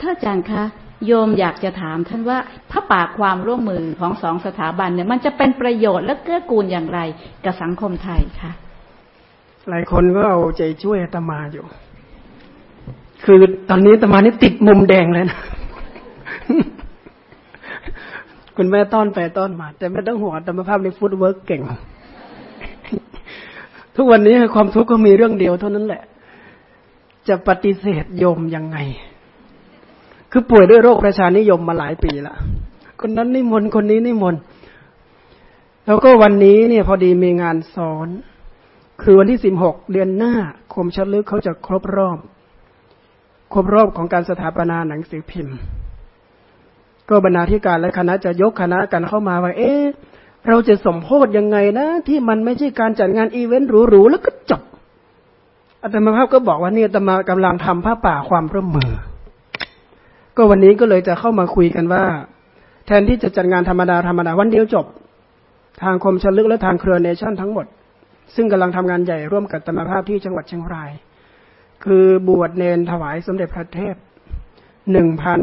ท่านอาจารย์คะโยมอยากจะถามท่านว่าพระป่าความร่วมมือของสองสถาบันเนี่ย มันจะเป็นประโยชน์และเกื้อกูลอย่างไรกับสังคมไทยคะหลายคนก็เอาใจช่วยอาตมาอยู่ คือตอนนี้อาตมานี่ติดมุมแดงเลยนะคุณแม่ต้อนไปต้อนมา แต่ไม่ต้องห่วงอาตมภาพนี่ footwork เก่ง ทุกวันนี้ความทุกข์ก็มีเรื่องเดียวเท่านั้นแหละ จะปฏิเสธโยมยังไง คือป่วยด้วยโรคประชานิยมมาหลายปีละคนนั้นนิมนต์คนนี้นิมนต์แล้วก็วันนี้เนี่ยพอดีมีงานสอน คือวันที่สิบหกเดือนหน้าคมชัดลึกเขาจะครบรอบ ครบรอบของการสถาปนาหนังสือพิมพ์ ก็บรรณาธิการและคณะจะยกคณะกันเข้ามาว่า เอ๊ะเราจะสมโพธยังไงนะ ที่มันไม่ใช่การจัดงานอีเวนต์หรูๆแล้วก็จบอาตมาภาพก็บอกว่าเนี่ยอาตมากำลังทำผ้าป่าความร่วมมือ ก็วันนี้ก็เลยจะเข้ามาคุยกันว่า แทนที่จะจัดงานธรรมดาธรรมดาวันเดียวจบ ทางคมชลึกและทางเครือเนชั่นทั้งหมด ซึ่งกำลังทำงานใหญ่ร่วมกับธรรมภาพที่จังหวัดเชียงราย คือบวชเนนถวายสมเด็จพระเทพหนึ่งพัน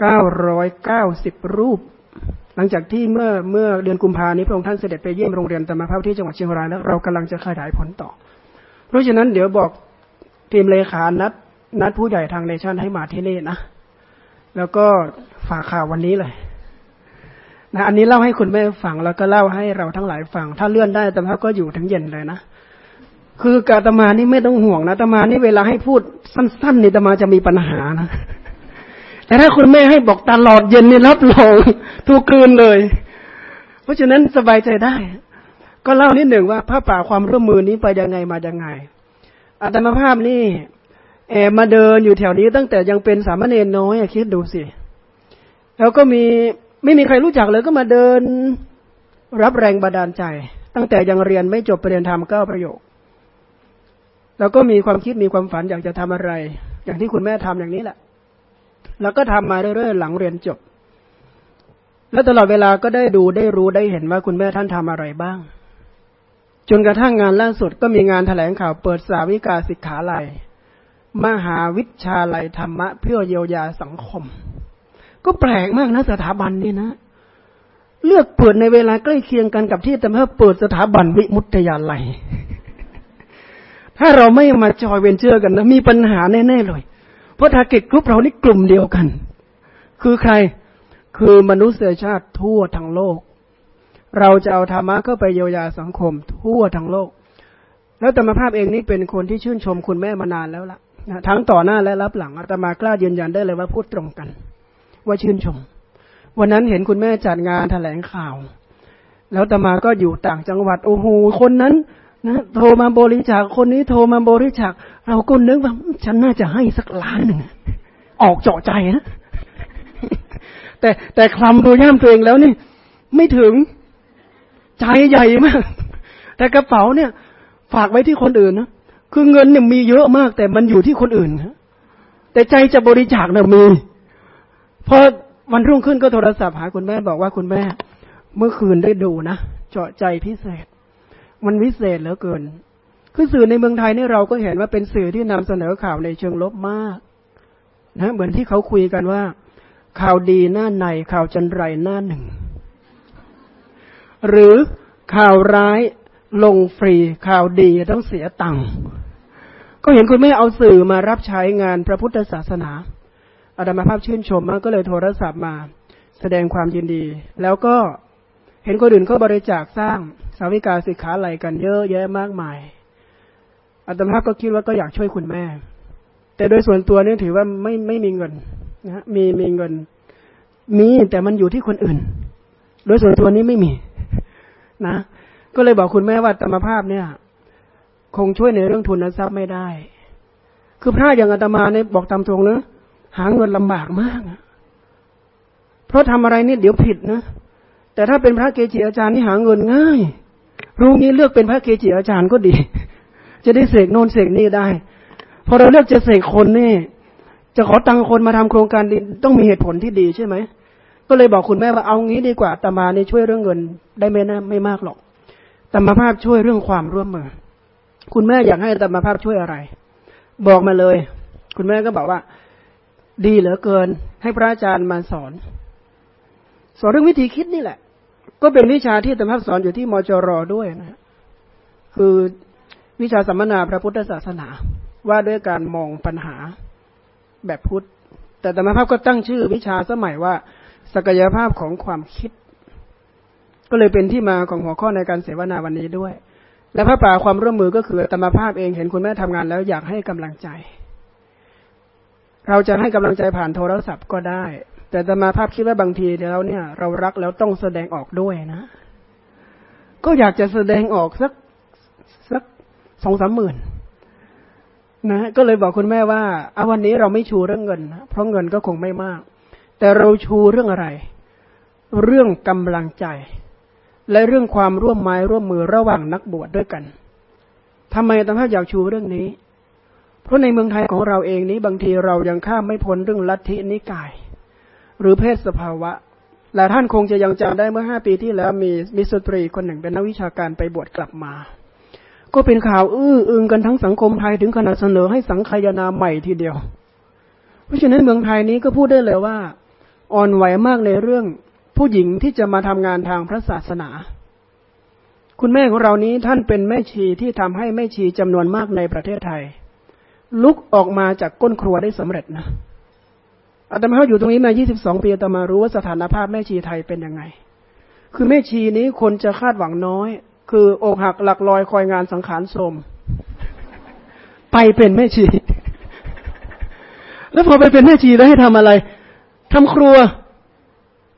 เก้าร้อยเก้าสิบรูป หลังจากที่เมื่อเมื่อเดือนกุมภานี้พระองค์ท่านเสด็จไปเยี่ยมโรงเรียนธรรมภาพที่จังหวัดเชียงรายแล้วเรากำลังจะขยายผลต่อ เพราะฉะนั้นเดี๋ยวบอกทีมเลขานัดนัดผู้ใหญ่ทางเนชั่นให้มาที่นี่นะ แล้วก็ฝากข่าววันนี้เลยนะอันนี้เล่าให้คุณแม่ฟังแล้วก็เล่าให้เราทั้งหลายฟัง ถ้าเลื่อนได้แต่ภาก็อยู่ถึงเย็นเลยนะคือกาตมานี่ไม่ต้องห่วงนะตมานี่เวลาให้พูดสั้นๆนี่ตมาจะมีปัญหานะแต่ถ้าคุณแม่ให้บอกตลอดเย็นนี่รับรองทุกคืนเลย เพราะฉะนั้นสบายใจได้ ก็เล่านิดหนึ่งว่าพระป่าความร่วมมือนี้ไปยังไงมายังไงอาตมาภาพนี่ แอบมาเดินอยู่แถวนี้ตั้งแต่ยังเป็นสามเณรน้อยคิดดูสิ แล้วก็มีไม่มีใครรู้จักเลยก็มาเดินรับแรงบันดาลใจ ตั้งแต่ยังเรียนไม่จบประเด็นธรรมเก้าประโยค แล้วก็มีความคิดมีความฝันอยากจะทำอะไร อย่างที่คุณแม่ทำอย่างนี้แหละ แล้วก็ทำมาเรื่อยๆหลังเรียนจบ แล้วตลอดเวลาก็ได้ดูได้รู้ได้เห็นว่าคุณแม่ท่านทำอะไรบ้าง จนกระทั่งงานล่าสุดก็มีงานแถลงข่าวเปิดสาวิกาสิกขาลัย มหาวิชชาลัยธรรมะ เพื่อเยียวยาสังคม ก็แปลกมากนะสถาบันนี่นะ เลือกเปิดในเวลาใกล้เคียงกันกับที่แต่เมื่อเปิดสถาบันวิมุตติยาลัย ถ้าเราไม่มาจอยเวนเจอร์กันนะมีปัญหาแน่ๆเลย เพราะทาร์เก็ตกลุ่มเรานี่กลุ่มเดียวกัน คือใครคือมนุษยชาติทั่วทั้งโลก เราจะเอาธรรมะเข้าไปเยียวยาสังคมทั่วทั้งโลกแล้วธรรมภาพเองนี่เป็นคนที่ชื่นชมคุณแม่มานานแล้วละนะ ทั้งต่อหน้าและรับหลังอาตมากล้ายืนยันได้เลยว่าพูดตรงกัน ว่าชื่นชม วันนั้นเห็นคุณแม่จัดงานแถลงข่าว แล้วอาตมาก็อยู่ต่างจังหวัดโอ้โหคนนั้นนะโทรมาบริจาคคนนี้โทรมาบริจาคเราก็นึกว่าฉันน่าจะให้สักล้านหนึ่งออกเจาะใจนะแต่แต่คลำตัวย่ามตัวเองแล้วนี่ ไม่ถึงใจใหญ่มาก แต่กระเป๋าเนี่ย ฝากไว้ที่คนอื่นนะ คือเงินเนี่ยมีเยอะมาก แต่มันอยู่ที่คนอื่นแต่ใจจะบริจาคเนี่ยมีพอวันรุ่งขึ้นก็โทรศัพท์หาคุณแม่บอกว่าคุณแม่ เมื่อคืนได้ดูนะเจาะใจพิเศษ มันวิเศษเหลือเกิน คือสื่อในเมืองไทยนี่เราก็เห็นว่าเป็นสื่อที่นำเสนอข่าวในเชิงลบมาก นะ เหมือนที่เขาคุยกันว่า ข่าวดีหน้าในข่าวจันไรหน้าหนึ่ง หรือข่าวร้ายลงฟรีข่าวดีต้องเสียตังค์ ก็เห็นคุณแม่เอาสื่อมารับใช้งานพระพุทธศาสนาอาดามาภาพชื่นชมมากก็เลยโทรศัพท์มา แสดงความยินดี แล้วก็เห็นคนอื่นเขาบริจาคสร้างสาวิกาสิกขาไหลกันเยอะแยะมากมายอาตมาก็คิดว่าก็อยากช่วยคุณแม่ แต่โดยส่วนตัวเนี่ยถือว่าไม่ไม่มีเงินนะมีมีเงิน มีแต่มันอยู่ที่คนอื่น โดยส่วนตัวนี้ไม่มี นะ ก็เลยบอกคุณแม่ว่าธรรมภาพเนี่ย คงช่วยในเรื่องทุนทรัพย์ไม่ได้ คือพระอย่างอาตมาเนี่ยบอกตามตรงนะหาเงินลำบากมาก เพราะทำอะไรนี่เดี๋ยวผิดนะ แต่ถ้าเป็นพระเกจิอาจารย์นี่หาเงินง่าย รู้งี้เลือกเป็นพระเกจิอาจารย์ก็ดี จะได้เสกโน่นเสกนี่ได้ พอเราเลือกจะเสกคนนี่ จะขอตังคนมาทำโครงการต้องมีเหตุผลที่ดีใช่ไหม ก็เลยบอกคุณแม่ว่าเอางี้ดีกว่าตมาเนี่ช่วยเรื่องเงินได้ไม่นะไม่มากหรอกแต่มาภาพช่วยเรื่องความร่วมมือ คุณแม่อยากให้ตมภาพช่วยอะไร บอกมาเลย คุณแม่ก็บอกว่า ดีเหลือเกิน ให้พระอาจารย์มาสอน สอนเรื่องวิธีคิดนี่แหละ ก็เป็นวิชาที่ตำรับสอนอยู่ที่มจรด้วยนะคือวิชาสัมมนาพระพุทธศาสนา ว่าด้วยการมองปัญหาแบบพุทธ แต่ธรรมภาพก็ตั้งชื่อวิชาสมัยว่า ศักยภาพของความคิด ก็เลยเป็นที่มาของหัวข้อในการเสวนาวันนี้ด้วย และพระป่าความร่วมมือก็คือธรรมภาพเองเห็นคุณแม่ทำงานแล้วอยากให้กำลังใจ เราจะให้กำลังใจผ่านโทรศัพท์ก็ได้ แต่ธรรมภาพคิดว่าบางทีแล้วเนี่ย เรารักแล้วต้องแสดงออกด้วยนะ ก็อยากจะแสดงออกสักสักสองสามหมื่นนะก็เลยบอกคุณแม่ว่าเอาวันนี้เราไม่ชูเรื่องเงินนะเพราะเงินก็คงไม่มาก แต่เราชูเรื่องอะไร เรื่องกำลังใจ และเรื่องความร่วมไม้ร่วมมือระหว่างนักบวชดด้วยกันทำไมตำรวอยากชูเรื่องนี้ เพราะในเมืองไทยของเราเองนี้บางทีเรายังข้ามไม่พ้นเรื่องลัทธินิกาย หรือเพศสภาวะหลายท่านคงจะยังจำได้เมื่อห้าปีที่แล้วมีมิสตรีคนหนึ่งเป็นนักวิชาการไปบวชกลับมาก็เป็นข่าวอื้ออึงกันทั้งสังคมไทยถึงขนาดเสนอให้สังคายนาใหม่ทีเดียว เพราะฉะนั้นเมืองไทยนี้ก็พูดได้เลยว่า อ่อนไหวมากในเรื่อง ผู้หญิงที่จะมาทำงานทางพระศาสนา คุณแม่ของเรานี้ท่านเป็นแม่ชีที่ทำให้แม่ชีจำนวนมากในประเทศไทย ลุกออกมาจากก้นครัวได้สำเร็จนะอาตมาอยู่ตรงนี้มา 22 ปีอาตมารู้ว่าสถานภาพแม่ชีไทยเป็นยังไง คือแม่ชีนี้คนจะคาดหวังน้อย คืออกหักหลักลอยคอยงานสังขารสม ไปเป็นแม่ชี แล้วพอไปเป็นแม่ชีแล้วให้ทำอะไรทำครัว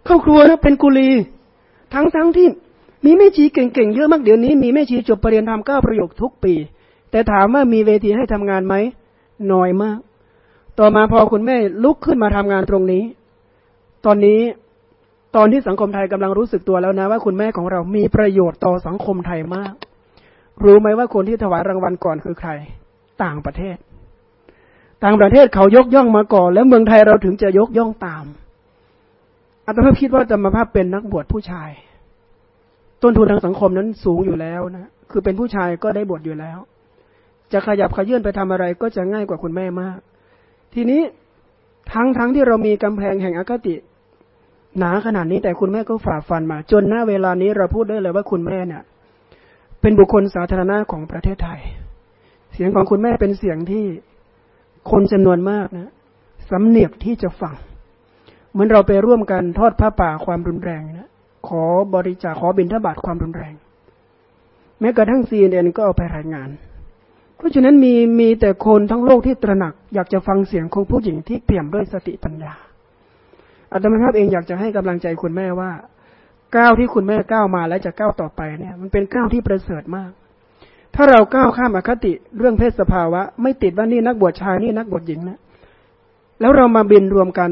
เข้าครัวนะเป็นกุลี ทั้งทั้งที่มีแม่ชีเก่งๆเยอะมากเดี๋ยวนี้ มีแม่ชีจบปรริญญาธรรมเก้าประโยคทุกปี แต่ถามว่ามีเวทีให้ทำงานไหมน้อยมาก ต่อมาพอคุณแม่ลุกขึ้นมาทำงานตรงนี้ ตอนนี้ตอนที่สังคมไทยกำลังรู้สึกตัวแล้วนะ ว่าคุณแม่ของเรามีประโยชน์ต่อสังคมไทยมาก รู้ไหมว่าคนที่ถวายรางวัลก่อนคือใคร ต่างประเทศ ต่างประเทศเขายกย่องมาก่อน แล้วเมืองไทยเราถึงจะยกย่องตาม อาตมาคิดว่าจะมาภาพเป็นนักบวชผู้ชาย ต้นทุนทางสังคมนั้นสูงอยู่แล้วนะ คือเป็นผู้ชายก็ได้บวชอยู่แล้ว จะขยับขยื่นไปทำอะไรก็จะง่ายกว่าคุณแม่มาก ทีนี้ทั้งทั้งที่เรามีกำแพงแห่งอคติ หนาขนาดนี้แต่คุณแม่ก็ฝ่าฟันมา จนหน้าเวลานี้เราพูดได้เลยว่าคุณแม่เนี่ย เป็นบุคคลสาธารณะของประเทศไทย เสียงของคุณแม่เป็นเสียงที่คนจำนวนมากนะสำเนียกที่จะฟัง เหมือนเราไปร่วมกันทอดผ้าป่าความรุนแรงนะขอบริจาคขอบิณฑบาตความรุนแรง แม้กระทั่งซีเอ็นก็เอาไปรายงาน เพราะฉะนั้นมีมีแต่คนทั้งโลกที่ตระหนัก อยากจะฟังเสียงของผู้หญิงที่เปี่ยมด้วยสติปัญญาอาตมาภาพเองอยากจะให้กำลังใจคุณแม่ว่าก้าวที่คุณแม่ก้าวมาและจะก้าวต่อไปเนี่ย มันเป็นก้าวที่ประเสริฐมาก ถ้าเราก้าวข้ามอคติเรื่องเพศสภาวะ ไม่ติดว่านี่นักบวชชายนี่นักบวชหญิงนะแล้วเรามาบินรวมกัน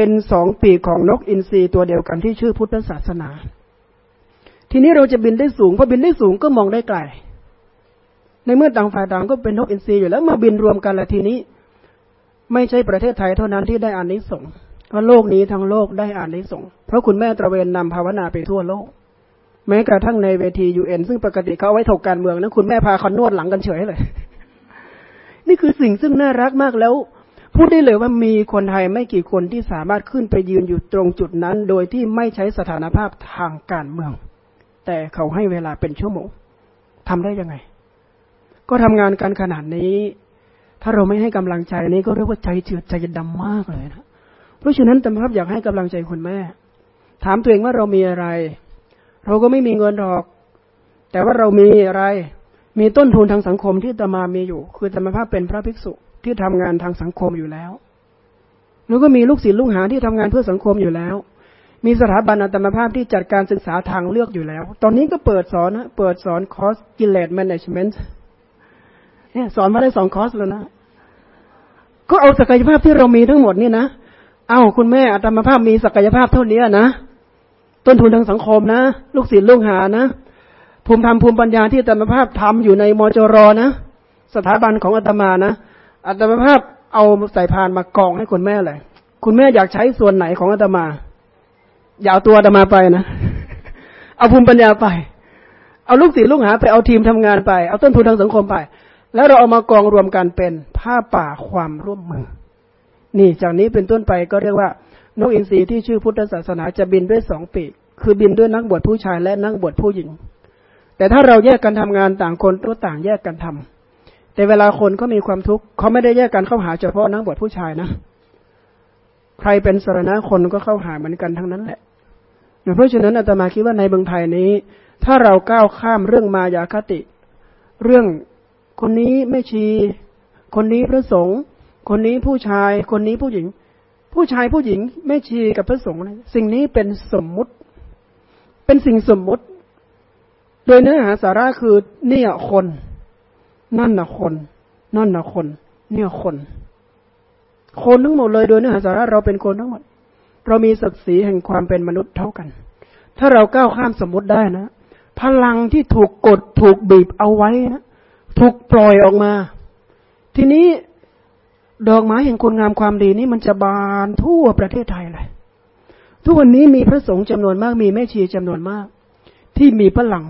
เป็นสองปีกของนกอินทรีตัวเดียวกันที่ชื่อพุทธศาสนา ทีนี้เราจะบินได้สูงพอบินได้สูงก็มองได้ไกล ในเมื่อต่างฝ่ายต่างก็เป็นนกอินทรีอยู่แล้วมาบินรวมกันละทีนี้ ไม่ใช่ประเทศไทยเท่านั้นที่ได้อานิสงส์ว่าโลกนี้ทั้งโลกได้อ่านได้ส่งเพราะคุณแม่ตระเวนนำภาวนาไปทั่วโลก แม้กระทั่งในเวทียูเอ็นซึ่งปกติเขาไว้ถกการเมืองนะคุณแม่พาคอนนวดหลังกันเฉยเลย นี่คือสิ่งซึ่งน่ารักมากแล้ว พูดได้เลยว่ามีคนไทยไม่กี่คนที่สามารถขึ้นไปยืนอยู่ตรงจุดนั้น โดยที่ไม่ใช้สถานภาพทางการเมือง แต่เขาให้เวลาเป็นชั่วโมงทำได้ยังไง ก็ทำงานกันขนาดนี้ ถ้าเราไม่ให้กำลังใจนี้ก็เรียกว่าใจเจือดใจดำมากเลยนะเพราะฉะนั้นตำรับอยากให้กำลังใจคุณแม่ ถามตัวเองว่าเรามีอะไร เราก็ไม่มีเงินหรอก แต่ว่าเรามีอะไร มีต้นทุนทางสังคมที่ตมามีอยู่ คือธรรมภาพเป็นพระภิกษุ ที่ทำงานทางสังคมอยู่แล้วแล้วก็มีลูกศิษย์ลูกหาที่ทำงานเพื่อสังคมอยู่แล้ว มีสถาบันอัตมภาพที่จัดการศึกษาทางเลือกอยู่แล้ว ตอนนี้ก็เปิดสอนนะเปิดสอนคอร์สกิเลสแมネจเมนต์เนี่ยสอนมาได้สองคอร์สแล้วนะก็เอาศักยภาพที่เรามีทั้งหมดนี่นะ เอา้าคุณแม่อัตมภาพมีศักยภาพเท่านี้นะ ต้นทุนทางสังคมนะ ลูกศิษย์ลูกหานะ ภูมิธรรมภูมิปัญญาที่อัตมภาพทำอยู่ในมจรนะ สถาบันของอัตมานะ อัตมาภาพเอาใส่พานมากองให้คุณแม่เลย คุณแม่อยากใช้ส่วนไหนของอัตมา อย่าเอาตัวอัตมาไปนะ เอาภูมิปัญญาไป เอาลูกศิษย์ลูกหาไป เอาทีมทำงานไป เอาต้นทุนทางสังคมไป แล้วเราเอามากองรวมกันเป็นผ้าป่าความร่วมมือ นี่จากนี้เป็นต้นไปก็เรียกว่านกอินทรีที่ชื่อพุทธศาสนาจะบินด้วยสองปีก คือบินด้วยนักบวชผู้ชายและนักบวชผู้หญิง แต่ถ้าเราแยกกันทำงานต่างคนก็ต่างแยกกันทำ แต่เวลาคนเขามีความทุกข์เขาไม่ได้แยกกันเข้าหาเฉพาะนักบวชผู้ชายนะ ใครเป็นสารณะคนก็เข้าหาเหมือนกันทั้งนั้นแหละ เพราะฉะนั้นอาตมาคิดว่าในเมืองไทยนี้ ถ้าเราก้าวข้ามเรื่องมายาคติ เรื่องคนนี้ไม่ชี คนนี้พระสงฆ์คนนี้ผู้ชาย คนนี้ผู้หญิง ผู้ชายผู้หญิงไม่ชีกับพระสงฆ์สิ่งนี้เป็นสมมุติ เป็นสิ่งสมมุติ โดยเนื้อหาสาระคือเนี่ยคน นั่นน่ะคน นั่นน่ะคน เนี่ยคน คนทั้งหมดเลยโดยเนื้อหาสาระเราเป็นคนทั้งหมด เรามีศักดิ์ศรีแห่งความเป็นมนุษย์เท่ากัน ถ้าเราก้าวข้ามสมมติได้นะ พลังที่ถูกกดถูกบีบเอาไว้นะถูกปล่อยออกมา ทีนี้ดอกไม้แห่งคุณงามความดีนี้มันจะบานทั่วประเทศไทยเลย ทุกวันนี้มีพระสงฆ์จำนวนมาก มีแม่ชีจำนวนมาก ที่มีพลัง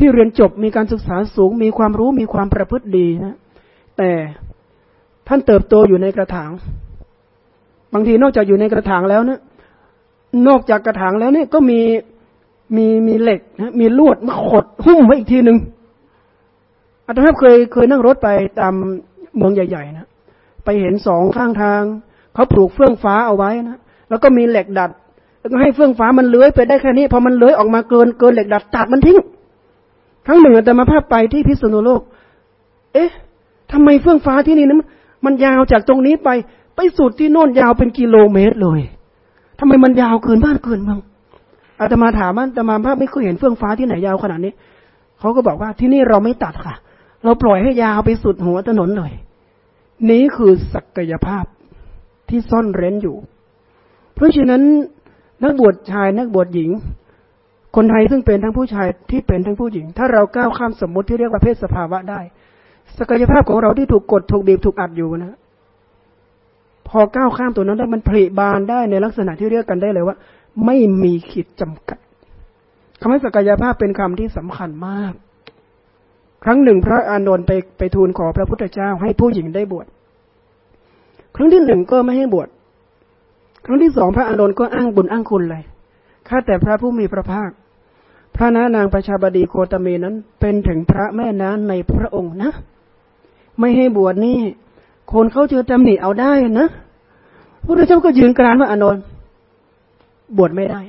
ที่เรียนจบมีการศึกษาสูง มีความรู้มีความประพฤติดีนะ แต่ท่านเติบโตอยู่ในกระถาง บางทีนอกจากอยู่ในกระถางแล้วนะนอกจากกระถางแล้วเนี่ยก็มีมีมีเหล็กนะมีลวดมาขดหุ้มไว้อีกทีหนึ่งอาจารย์เคยเคยนั่งรถไปตามเมืองใหญ่ ๆ นะไปเห็นสองข้างทางเขาปลูกเฟื่องฟ้าเอาไว้นะแล้วก็มีเหล็กดัด แล้วก็ให้เฟื่องฟ้ามันเลื้อยไปได้แค่นี้พอมันเลื้อยออกมาเกินเกินเหล็กดัดตัดมันทิ้ง ทั้งหนึ่งแตมาภาพไปที่พิษณุโลก เอ๊ะทำไมเฟื่องฟ้าที่นี่นะมันยาวจากตรงนี้ไปไปสุดที่โน่นยาวเป็นกิโลเมตรเลยทำไมมันยาวเกินบ้านเกินเมืองอาตมาถามว่าอาตมาภาพไม่เคยเห็นเฟื่องฟ้าที่ไหนยาวขนาดนี้ เขาก็บอกว่าที่นี่เราไม่ตัดค่ะ เราปล่อยให้ยาวไปสุดหัวถนนเลย นี้คือศักยภาพที่ซ่อนเร้นอยู่ เพราะฉะนั้นนักบวชชายนักบวชหญิง คนไทยซึ่งเป็นทั้งผู้ชายที่เป็นทั้งผู้หญิง ถ้าเราก้าวข้ามสมมติที่เรียกว่าเพศสภาวะได้ ศักยภาพของเราที่ถูกกดถูกบีบถูกอัดอยู่นะพอก้าวข้ามตัวนั้นได้มันผลิบานได้ในลักษณะที่เรียกกันได้เลยว่า ไม่มีขีดจำกัดคำว่าศักยภาพเป็นคำที่สำคัญมาก ครั้งหนึ่งพระอานนท์ไปไปทูลขอพระพุทธเจ้าให้ผู้หญิงได้บวชครั้งที่หนึ่งก็ไม่ให้บวชครั้งที่สองพระอานนท์ก็อ้างบุญอ้างคุณเลยข้าแต่พระผู้มีพระภาค พระนานางประชาบดีโคตมีนั้น เป็นถึงพระแม่นานในพระองค์นะ ไม่ให้บวชนี่ คนเขาจะตำหนิเอาได้นะพระพุทธเจ้าก็ยืนกรานว่าอานนท์บวชไม่ได้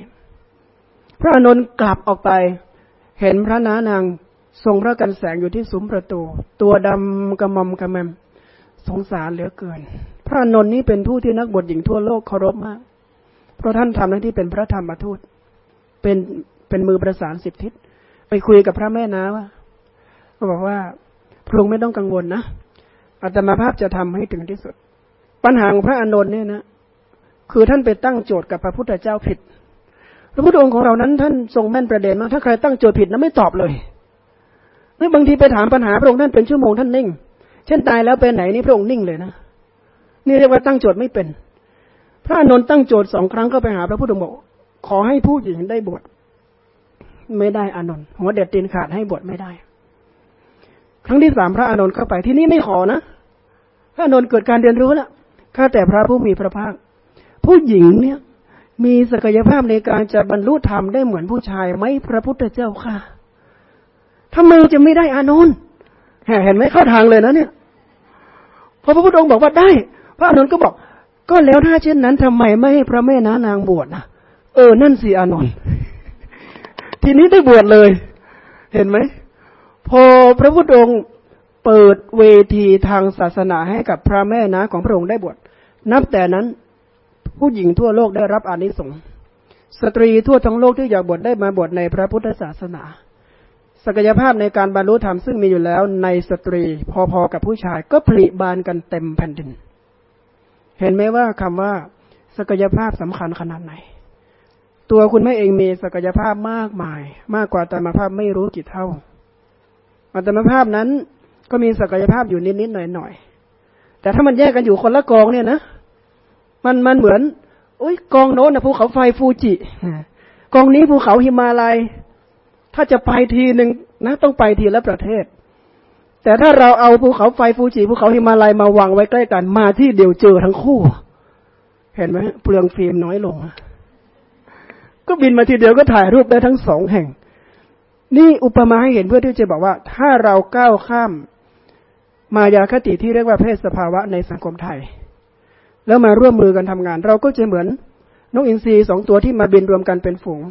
พระอานนท์กลับออกไป เห็นพระนานางทรงพระกันแสงอยู่ที่ซุ้มประตู ตัวดำกระมอมกระแมมสงสารเหลือเกิน พระอนนท์นี้เป็นผู้ที่นักบวชหญิงทั่วโลกเคารพมาก เพราะท่านทำหน้าที่เป็นพระธรรมทูต เป็น เป็นมือประสานสิบทิศ ไปคุยกับพระแม่นาว่าก็บอกว่าพระองค์ไม่ต้องกังวลนะอาตมาภาพจะทำให้ถึงที่สุด ปัญหาของพระอานนท์เนี่ยนะคือท่านไปตั้งโจทย์กับพระพุทธเจ้าผิด พระพุทธองค์ของเรานั้นท่านทรงแม่นประเด็นมากถ้าใครตั้งโจทย์ผิดนะไม่ตอบเลยนี่บางทีไปถามปัญหาพระองค์ท่านเป็นชั่วโมงท่านนิ่ง เช่นตายแล้วไปไหนนี่พระองค์นิ่งเลยนะนี่เรียกว่าตั้งโจทย์ไม่เป็น พระอานนท์ตั้งโจทย์สองครั้งก็ไปหาพระพุทธองค์บอกขอให้ผู้หญิงได้บวช ไม่ได้อานนท์หัวเด็ดตีนขาดให้บวชไม่ได้ ครั้งที่สามพระอานนท์เข้าไปที่นี่ไม่ขอนะพระอานนท์เกิดการเรียนรู้แล้วข้าแต่พระผู้มีพระภาค ผู้หญิงเนี่ย มีศักยภาพในการจะบรรลุธรรมได้เหมือนผู้ชายไหมพระพุทธเจ้าค่ะทำไมจะไม่ได้อานนท์เห็นไหมเข้าทางเลยนะเนี่ยพอพระพุทธองค์บอกว่าได้ พระอานนท์ก็บอก ก็แล้วถ้าเช่นนั้นทำไมไม่ให้พระแม่นานางบวชนะเออนั่นสิอานนท์ ทีนี้ได้บวชเลย เห็นไหม พอพระพุทธองค์เปิดเวทีทางศาสนาให้กับพระแม่นะของพระองค์ได้บวช นับแต่นั้น ผู้หญิงทั่วโลกได้รับอานิสงส์ สตรีทั่วทั้งโลกที่อยากบวชได้มาบวชในพระพุทธศาสนา ศักยภาพในการบรรลุธรรมซึ่งมีอยู่แล้วในสตรีพอๆกับผู้ชายก็ผลิบานกันเต็มแผ่นดิน เห็นไหมว่าคำว่าศักยภาพสำคัญขนาดไหน ตัวคุณแม่เองมีศักยภาพมากมาย มากกว่าแต่มาภาพไม่รู้กี่เท่าอัตมภาพนั้นก็มีศักยภาพอยู่นิดๆหน่อยๆแต่ถ้ามันแยกกันอยู่คนละกองเนี่ยนะมันมันเหมือนโอ้ยกองโน้นนะภูเขาไฟฟูจิกองนี้ภูเขาหิมาลัย ถ้าจะไปทีหนึ่งนะต้องไปทีละประเทศ แต่ถ้าเราเอาภูเขาไฟฟูจิภูเขาหิมาลัยมาวางไว้ใกล้กันมาที่เดียวเจอทั้งคู่ เห็นไหมเปลืองฟิล์มน้อยลง ก็บินมาทีเดียวก็ถ่ายรูปได้ทั้งสองแห่ง นี่อุปมาให้เห็นเพื่อที่จะบอกว่า ถ้าเราก้าวข้าม มายาคติที่เรียกว่าเพศสภาวะในสังคมไทย แล้วมาร่วมมือกันทำงาน เราก็จะเหมือนนกอินทรีสองตัวที่มาบินรวมกันเป็นฝูง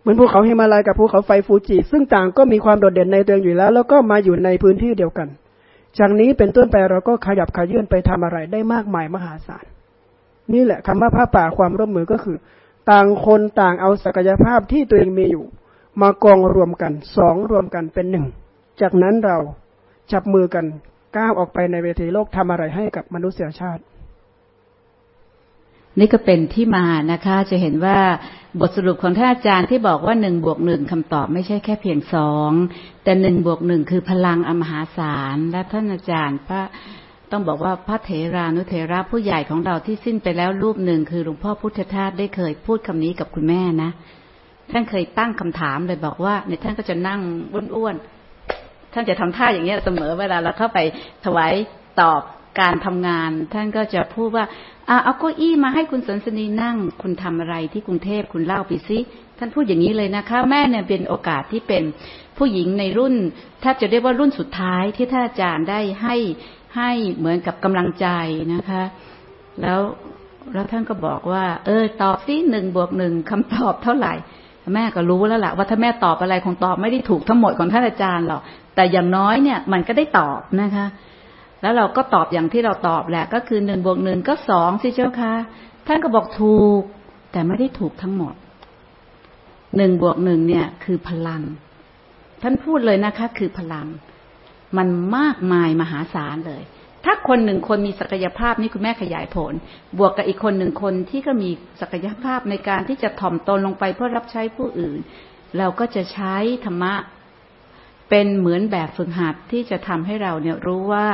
เหมือนภูเขาหิมาลัยกับภูเขาไฟฟูจิ ซึ่งต่างก็มีความโดดเด่นในตัวเองอยู่แล้ว แล้วก็มาอยู่ในพื้นที่เดียวกันจากนี้เป็นต้นไปเราก็ขยับขยื่นไปทำอะไรได้มากมายมหาศาลนี่แหละคำว่าผ้าป่าความร่วมมือก็คือ ต่างคนต่างเอาศักยภาพที่ตัวเองมีอยู่ มากองรวมกันสองรวมกันเป็นหนึ่ง จากนั้นเราจับมือกันก้าวออกไปในเวทีโลกทำอะไรให้กับมนุษยชาติ นี่ก็เป็นที่มานะคะ จะเห็นว่าบทสรุปของท่านอาจารย์ที่บอกว่าหนึ่งบวกหนึ่งคำตอบไม่ใช่แค่เพียงสองแต่หนึ่งบวกหนึ่งคือพลังอมหาศาลและท่านอาจารย์พระ ต้องบอกว่าพระเถรานุเถระผู้ใหญ่ของเราที่สิ้นไปแล้วรูปหนึ่งคือหลวงพ่อพุทธทาสได้เคยพูดคำนี้กับคุณแม่นะท่านเคยตั้งคำถามเลยบอกว่าในท่านก็จะนั่งอ้วนๆท่านจะทำท่าอย่างเงี้ยเสมอเวลาเราเข้าไปถวายตอบการทำงาน ท่านก็จะพูดว่าเอาเก้าอี้มาให้คุณสนสนีนั่ง คุณทำอะไรที่กรุงเทพคุณเล่าไปซิ ท่านพูดอย่างนี้เลยนะคะ แม่เนี่ยเป็นโอกาสที่เป็นผู้หญิงในรุ่นถ้าจะเรียกว่ารุ่นสุดท้ายที่ท่านอาจารย์ได้ให้ให้เหมือนกับกำลังใจนะคะ แล้วแล้วท่านก็บอกว่า เออ ตอบซิหนึ่งบวกหนึ่งคำตอบเท่าไหร่ แม่ก็รู้แล้วแหละว่าถ้าแม่ตอบอะไรคงตอบไม่ได้ถูกทั้งหมดของท่านอาจารย์หรอกแต่อย่างน้อยเนี่ยมันก็ได้ตอบนะคะ แล้วเราก็ตอบอย่างที่เราตอบแหละ ก็คือหนึ่งบวกหนึ่งก็สองสิเจ้าค่ะท่านก็บอกถูก แต่ไม่ได้ถูกทั้งหมด หนึ่งบวกหนึ่งเนี่ย คือพลัง ท่านพูดเลยนะคะ คือพลัง มันมากมายมหาศาลเลย ถ้าคนหนึ่งคนมีศักยภาพนี่คุณแม่ขยายผล บวกกับอีกคนหนึ่งคนที่ก็มีศักยภาพในการที่จะถ่อมตนลงไปเพื่อรับใช้ผู้อื่น เราก็จะใช้ธรรมะเป็นเหมือนแบบฝึกหัดที่จะทำให้เราเนี่ยรู้ว่า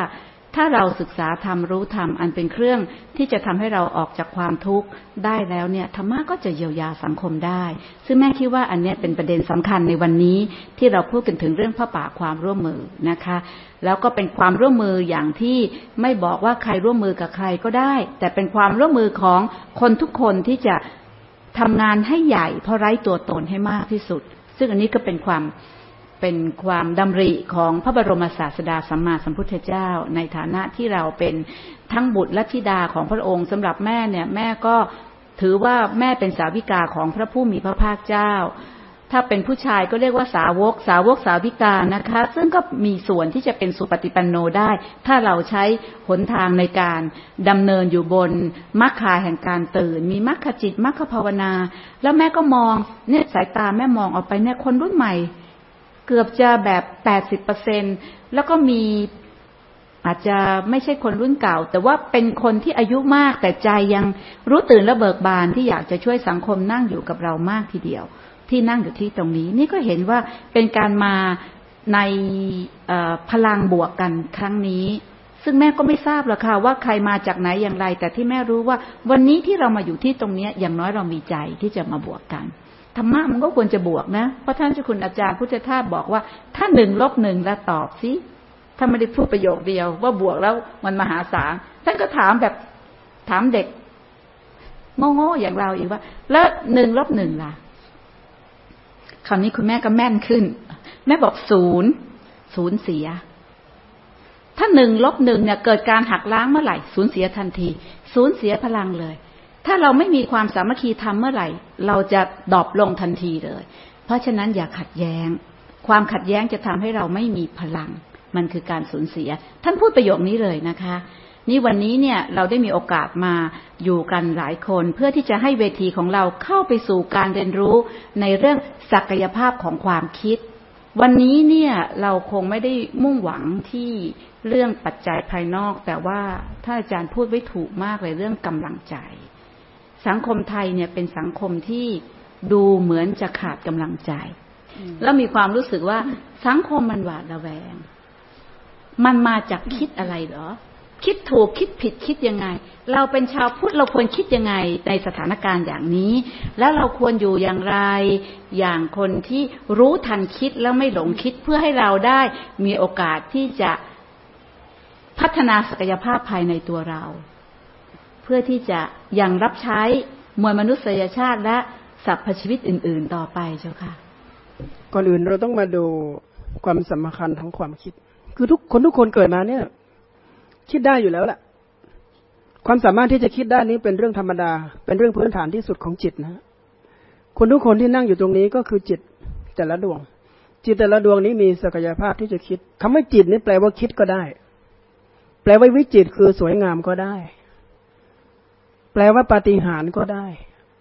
ถ้าเราศึกษาธรรมรู้ธรรมอันเป็นเครื่องที่จะทำให้เราออกจากความทุกข์ได้แล้วเนี่ยธรรมะก็จะเยียวยาสังคมได้ ซึ่งแม่คิดว่าอันนี้เป็นประเด็นสำคัญในวันนี้ที่เราพูดกันถึงเรื่องพระป่าความร่วมมือนะคะ แล้วก็เป็นความร่วมมืออย่างที่ไม่บอกว่าใครร่วมมือกับใครก็ได้ แต่เป็นความร่วมมือของคนทุกคนที่จะทำงานให้ใหญ่เพราะไร้ตัวตนให้มากที่สุด ซึ่งอันนี้ก็เป็นความ เป็นความดำริของพระบรมศาสดาสัมมาสัมพุทธเจ้า ในฐานะที่เราเป็นทั้งบุตรและธิดาของพระองค์สำหรับแม่เนี่ยแม่ก็ถือว่าแม่เป็นสาวิกาของพระผู้มีพระภาคเจ้า ถ้าเป็นผู้ชายก็เรียกว่าสาวก สาวกสาวิกานะคะ ซึ่งก็มีส่วนที่จะเป็นสุปฏิปันโนได้ ถ้าเราใช้หนทางในการดำเนินอยู่บนมรรคาแห่งการตื่น มีมรรคจิตมรรคภาวนา แล้วแม่ก็มองเนี่ยสายตาแม่มองออกไปเนี่ยคนรุ่นใหม่ เกือบจะแบบแปดสิบเปอร์เซ็นแล้วก็มีอาจจะไม่ใช่คนรุ่นเก่า แต่ว่าเป็นคนที่อายุมากแต่ใจยังรู้ตื่นและเบิกบานที่อยากจะช่วยสังคมนั่งอยู่กับเรามากทีเดียว ที่นั่งอยู่ที่ตรงนี้ นี่ก็เห็นว่าเป็นการมาในพลังบวกกันครั้งนี้ ซึ่งแม่ก็ไม่ทราบหรอกค่ะว่าใครมาจากไหนอย่างไร แต่ที่แม่รู้ว่าวันนี้ที่เรามาอยู่ที่ตรงนี้อย่างน้อยเรามีใจที่จะมาบวกกัน ธรรมะมันก็ควรจะบวกนะ เพราะท่านเจ้าคุณอาจารย์พุทธทาสบอกว่า ถ้าหนึ่งลบหนึ่งแล้วตอบสิถ้าไม่ได้พูดประโยคเดียว ว่าบวกแล้วมันมหาศาลท่านก็ถามแบบถามเด็กโง่ๆอย่างเราอีกว่า แล้วหนึ่งลบหนึ่งล่ะคราวนี้คุณแม่ก็แม่นขึ้น แม่บอกศูนย์ศูนย์เสีย ถ้าหนึ่งลบหนึ่งเนี่ย เกิดการหักล้างเมื่อไหร่ศูนย์เสียทันทีศูนย์เสียพลังเลย ถ้าเราไม่มีความสามัคคีทำเมื่อไหร่ เราจะดรอปลงทันทีเลย เพราะฉะนั้นอย่าขัดแย้ง ความขัดแย้งจะทำให้เราไม่มีพลัง มันคือการสูญเสีย ท่านพูดประโยคนี้เลยนะคะ นี่วันนี้เนี่ยเราได้มีโอกาสมาอยู่กันหลายคน เพื่อที่จะให้เวทีของเราเข้าไปสู่การเรียนรู้ในเรื่องศักยภาพของความคิดวันนี้เนี่ยเราคงไม่ได้มุ่งหวังที่เรื่องปัจจัยภายนอก แต่ว่าท่านอาจารย์พูดไว้ถูกมากเลยเรื่องกำลังใจ สังคมไทยเนี่ยเป็นสังคมที่ดูเหมือนจะขาดกำลังใจ แล้วมีความรู้สึกว่าสังคมมันหวาดระแวง มันมาจากคิดอะไรเหรอ คิดถูกคิดผิดคิดยังไง เราเป็นชาวพุทธเราควรคิดยังไงในสถานการณ์อย่างนี้ แล้วเราควรอยู่อย่างไร อย่างคนที่รู้ทันคิดแล้วไม่หลงคิดเพื่อให้เราได้มีโอกาสที่จะพัฒนาศักยภาพภายในตัวเรา เพื่อที่จะยังรับใช้มวลมนุษยชาติและสรรพชีวิตอื่น ๆ ต่อไปเจ้าค่ะ ก่อนอื่นเราต้องมาดูความสำคัญของความคิด คือทุกคนทุกคนเกิดมาเนี่ย คิดได้อยู่แล้วแหละความสามารถที่จะคิดได้นี้เป็นเรื่องธรรมดา เป็นเรื่องพื้นฐานที่สุดของจิตนะคนทุกคนที่นั่งอยู่ตรงนี้ก็คือจิตแต่ละดวง จิตแต่ละดวงนี้มีศักยภาพที่จะคิดคำว่าจิตนี่แปลว่าคิดก็ได้ แปลว่าวิจิตคือสวยงามก็ได้ แปลว่าปาฏิหาริย์ก็ได้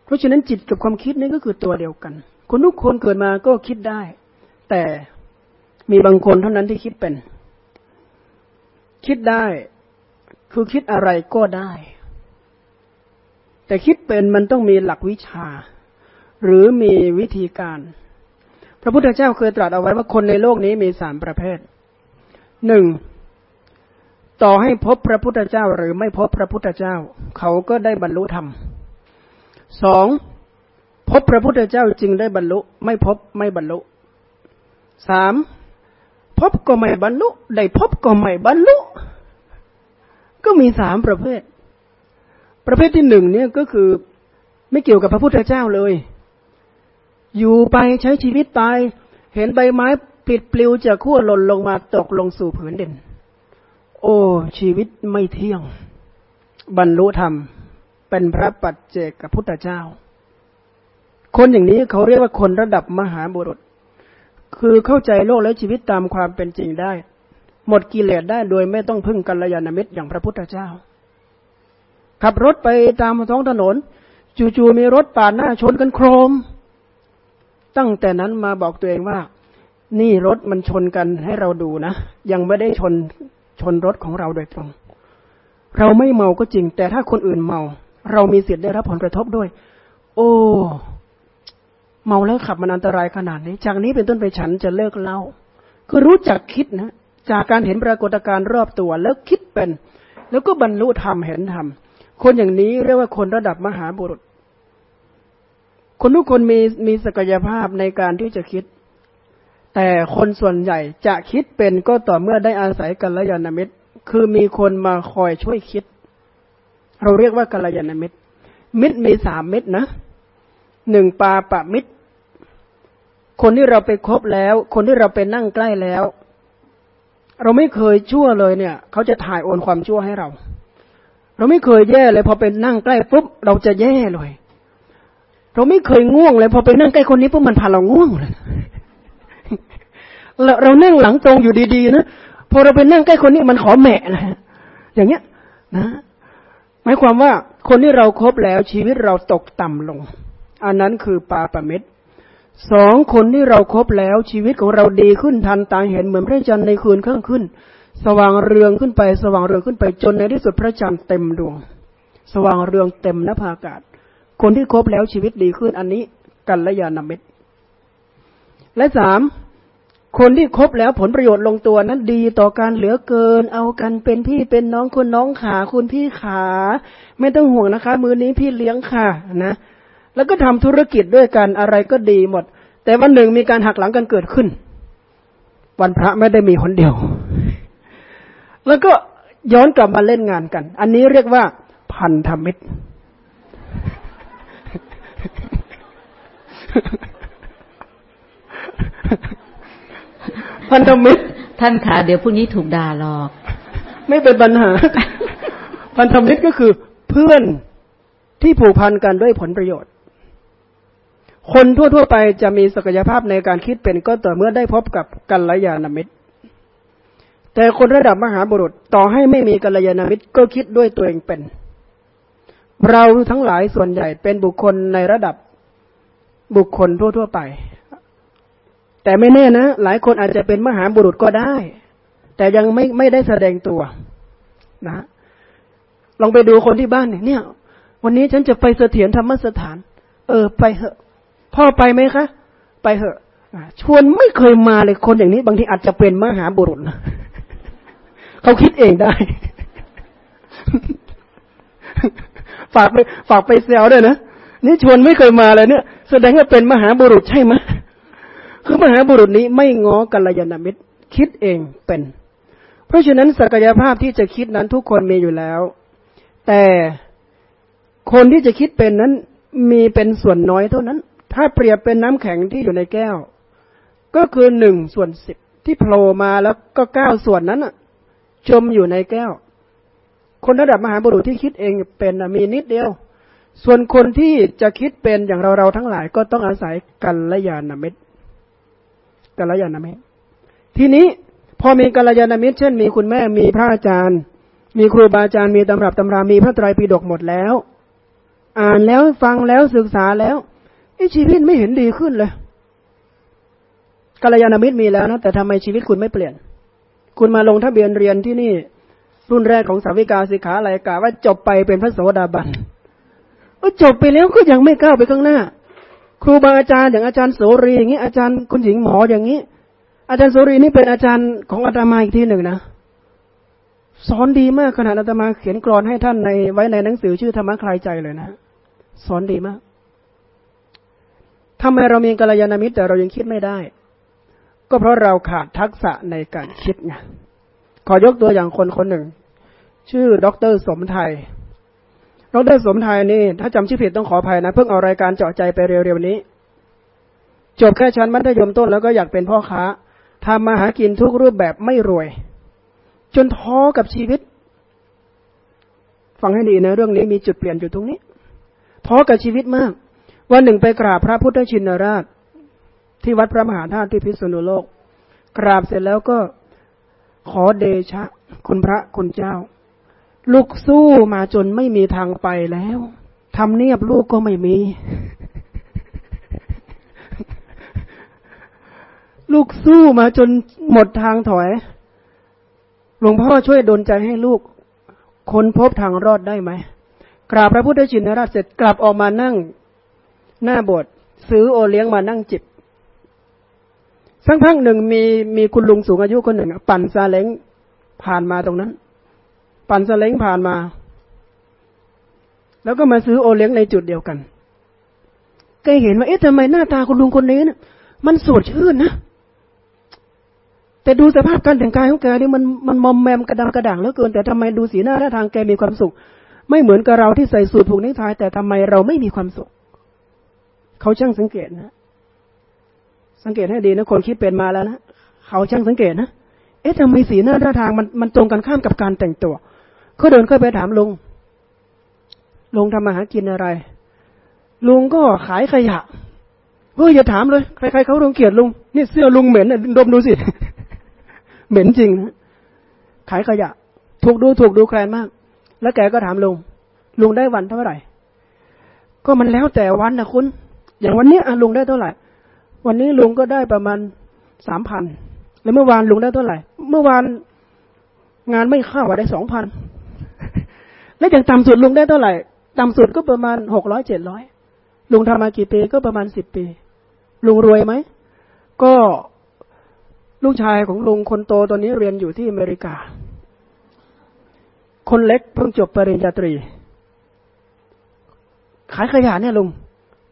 เพราะฉะนั้นจิตกับความคิดนี่ก็คือตัวเดียวกัน คนทุกคนเกิดมาก็คิดได้ แต่มีบางคนเท่านั้นที่คิดเป็น คิดได้ คือคิดอะไรก็ได้ แต่คิดเป็นมันต้องมีหลักวิชา หรือมีวิธีการ พระพุทธเจ้าเคยตรัสเอาไว้ว่าคนในโลกนี้มีสามประเภทหนึ่ง ต่อให้พบพระพุทธเจ้าหรือไม่พบพระพุทธเจ้า เขาก็ได้บรรลุธรรมสองพบพระพุทธเจ้าจึงได้บรรลุ ไม่พบไม่บรรลุสามพบก็ไม่บรรลุ ได้พบก็ไม่บรรลุ ก็มีสามประเภท ประเภทที่หนึ่งเนี่ยก็คือไม่เกี่ยวกับพระพุทธเจ้าเลย อยู่ไปใช้ชีวิตไป เห็นใบไม้ปิดปลิวจากขั้วหล่นลงมาตกลงสู่ผืนดิน โอ้ ชีวิตไม่เที่ยง บรรลุธรรม เป็นพระปัจเจกพุทธเจ้า คนอย่างนี้เขาเรียกว่าคนระดับมหาบุรุษ คือเข้าใจโลกและชีวิตตามความเป็นจริงได้ หมดกิเลสได้โดยไม่ต้องพึ่งกัลยาณมิตรอย่างพระพุทธเจ้า ขับรถไปตามท้องถนน จู่ๆมีรถปาดหน้าชนกันโครม ตั้งแต่นั้นมาบอกตัวเองว่า นี่รถมันชนกันให้เราดูนะ ยังไม่ได้ชน ชนรถของเราโดยตรง เราไม่เมาก็จริง แต่ถ้าคนอื่นเมา เรามีสิทธิ์ได้รับผลกระทบด้วย โอ้เมาแล้วขับมันอันตรายขนาดนี้ จากนี้เป็นต้นไปฉันจะเลิกเล่า คือรู้จักคิดนะ จากการเห็นปรากฏการณ์รอบตัว แล้วคิดเป็น แล้วก็บรรลุธรรมเห็นธรรม คนอย่างนี้เรียกว่าคนระดับมหาบุรุษ คนทุกคนมีมีศักยภาพในการที่จะคิด แต่คนส่วนใหญ่จะคิดเป็นก็ต่อเมื่อได้อาศัยกัลยาณมิตร คือมีคนมาคอยช่วยคิด เราเรียกว่ากัลยาณมิตร มิตรมีสามมิตรนะหนึ่งปาปะมิตร คนที่เราไปคบแล้ว คนที่เราไปนั่งใกล้แล้ว เราไม่เคยชั่วเลยเนี่ย เขาจะถ่ายโอนความชั่วให้เรา เราไม่เคยแย่เลย พอไปนั่งใกล้ปุ๊บเราจะแย่เลย เราไม่เคยง่วงเลย พอไปนั่งใกล้คนนี้ปุ๊บมันพาเราง่วงเลย เราเรานั่งหลังตรงอยู่ดีๆนะพอเราไปนั่งใกล้คนนี้มันขอแหมะนะอย่างเงี้ยนะหมายความว่าคนที่เราครบแล้วชีวิตเราตกต่ำลง อันนั้นคือปาปะเม็ดสองคนที่เราครบแล้วชีวิตของเราดีขึ้นทันตาเห็นเหมือนพระจันทร์ในคืนข้างขึ้น สว่างเรืองขึ้นไป สว่างเรืองขึ้นไปจนในที่สุดพระจันทร์เต็มดวง สว่างเรืองเต็มนภาอากาศ คนที่ครบแล้วชีวิตดีขึ้นอันนี้กัลยาณมิตร และสาม คนที่ครบแล้วผลประโยชน์ลงตัวนั้นดีต่อการเหลือเกิน เอากันเป็นพี่เป็นน้องคุณน้องขาคุณพี่ขา ไม่ต้องห่วงนะคะ มือนี้พี่เลี้ยงค่ะนะ แล้วก็ทำธุรกิจด้วยกันอะไรก็ดีหมด แต่วันหนึ่งมีการหักหลังกันเกิดขึ้น วันพระไม่ได้มีคนเดียว แล้วก็ย้อนกลับมาเล่นงานกัน อันนี้เรียกว่า พันธมิตร พันธมิตร ท่านขาเดี๋ยวพรุ่งนี้ถูกด่าหรอก ไม่เป็นปัญหา พันธมิตรก็คือเพื่อนที่ผูกพันกันด้วยผลประโยชน์ คนทั่ว ๆ ไปจะมีศักยภาพในการคิดเป็นก็ต่อเมื่อได้พบกับกัลยาณมิตร แต่คนระดับมหาบุรุษต่อให้ไม่มีกัลยาณมิตรก็คิดด้วยตัวเองเป็น เราทั้งหลายส่วนใหญ่เป็นบุคคลในระดับบุคคลทั่ว ๆ ไป แต่ไม่แน่นะ หลายคนอาจจะเป็นมหาบุรุษก็ได้ แต่ยังไม่ไม่ได้แสดงตัวนะ ลองไปดูคนที่บ้านเนี่ย วันนี้ฉันจะไปเสถียรธรรมสถาน เออ ไปเหอะ พ่อไปไหมคะ ไปเหอะชวนไม่เคยมาเลยคนอย่างนี้ บางทีอาจจะเป็นมหาบุรุษนะเขาคิดเองได้ ฝากไปฝากไปแซวด้วยนะนี่ชวนไม่เคยมาเลยเนี่ย แสดงว่าเป็นมหาบุรุษใช่ไหม คือมหาบุรุษนี้ไม่ง้อกัลยาณมิตร คิดเองเป็น เพราะฉะนั้นศักยภาพที่จะคิดนั้นทุกคนมีอยู่แล้ว แต่คนที่จะคิดเป็นนั้นมีเป็นส่วนน้อยเท่านั้น ถ้าเปรียบเป็นน้ำแข็งที่อยู่ในแก้ว ก็คือหนึ่งส่วนสิบที่โผล่มาแล้วก็เก้าส่วนนั้นอะจมอยู่ในแก้ว คนระดับมหาบุรุษที่คิดเองเป็นมีนิดเดียว ส่วนคนที่จะคิดเป็นอย่างเราเราทั้งหลายก็ต้องอาศัยกัลยาณมิตร กัลยาณมิตร ทีนี้พอมีกัลยาณมิตร เช่น มีคุณแม่มีพระอาจารย์ มีครูบาอาจารย์มีตำรับตำรามีพระไตรปิฎกหมดแล้ว อ่านแล้วฟังแล้วศึกษาแล้วไอ้ชีวิตไม่เห็นดีขึ้นเลยกัลยาณมิตรมีแล้วนะแต่ทำไมชีวิตคุณไม่เปลี่ยน คุณมาลงทะเบียนเรียนที่นี่ รุ่นแรกของสาวิกาสิกขาอะไรกาว่าจบไปเป็นพระโสดาบันจบไปแล้วก็ยังไม่ก้าวไปข้างหน้า ครูบาอาจารย์อย่างอาจารย์โสรีอย่างนี้อาจารย์คุณหญิงหมออย่างนี้ อาจารย์โสรีนี่เป็นอาจารย์ของอาตมาอีกทีหนึ่งนะสอนดีมากขนาดอาตมาเขียนกรอนให้ท่านในไว้ในหนังสือชื่อธรรมะคลายใจเลยนะสอนดีมากทำไมเรามีกัลยาณมิตรแต่เรายังคิดไม่ได้ ก็เพราะเราขาดทักษะในการคิดไงขอยกตัวอย่างคนคนหนึ่ง ชื่อดรสมไทย ดรสมไทยนี่ถ้าจำชื่อผิดต้องขออภัยนะ เพิ่งเอารายการเจาะใจไปเร็วๆนี้ จบแค่ชั้นมัธยมต้นแล้วก็อยากเป็นพ่อค้าทำมาหากินทุกรูปแบบไม่รวย จนท้อกับชีวิต ฟังให้ดีนะเรื่องนี้มีจุดเปลี่ยนอยู่ตรงนี้ท้อกับชีวิตมาก วันหนึ่งไปกราบพระพุทธชินราช ที่วัดพระมหาธาตุที่พิษณุโลก กราบเสร็จแล้วก็ขอเดชะ คุณพระคุณเจ้า ลูกสู้มาจนไม่มีทางไปแล้วทำเนียบลูกก็ไม่มี ลูกสู้มาจนหมดทางถอย หลวงพ่อช่วยดลใจให้ลูก ค้นพบทางรอดได้ไหม กราบพระพุทธชินราชเสร็จกลับออกมานั่ง หน้าโบสถ์ซื้อโอเลี้ยงมานั่งจิบสักพักหนึ่งมีมีคุณลุงสูงอายุคนหนึ่งปั่นซาเล้งผ่านมาตรงนั้น ปั่นซาเล้งผ่านมา แล้วก็มาซื้อโอเลี้ยงในจุดเดียวกันก็เห็นว่าเอ๊ะทำไมหน้าตาคุณลุงคนนี้เนี่ยมันสดชื่นนะแต่ดูสภาพการแต่งกายของแกนี่มันมันมอมแมมกระดังกระด่างเหลือเกิน แต่ทำไมดูสีหน้าท่าทางแกมีความสุข ไม่เหมือนกับเราที่ใส่สูทผูกนิ้วทาย แต่ทำไมเราไม่มีความสุข เขาช่างสังเกตนะ สังเกตให้ดีนะคนคิดเป็นมาแล้วนะเขาช่างสังเกตนะเอ๊ะทำไมสีหน้าท่าทางมันมันตรงกันข้ามกับการแต่งตัว เขาเดินเข้าไปถามลุง ลุงทำมาหากินอะไร ลุงก็ขายขยะเฮ้ยอย่าถามเลย ใครๆเขาลงเกียดลุง นี่เสื้อลุงเหม็นดมดูสิ เหม็นจริงนะขายขยะ ถูกดูถูกดูใครมาก แล้วแกก็ถามลุง ลุงได้วันเท่าไหร่ ก็มันแล้วแต่วันนะคุณ อย่างวันนี้อลุงได้เท่าไหร่ วันนี้ลุงก็ได้ประมาณสามพัน แล้วเมื่อวานลุงได้เท่าไหร่ เมื่อวานงานไม่เข้าได้สองพัน แล้วอย่างต่ำสุดลุงได้เท่าไหร่ ต่ำสุดก็ประมาณหกร้อยเจ็ดร้อยลุงทำมากี่ปีก็ประมาณสิบปี ลุงรวยไหม ก็ลูกชายของลุงคนโตตอนนี้เรียนอยู่ที่อเมริกา คนเล็กเพิ่งจบปริญญาตรี ขายขยะเนี่ยลุง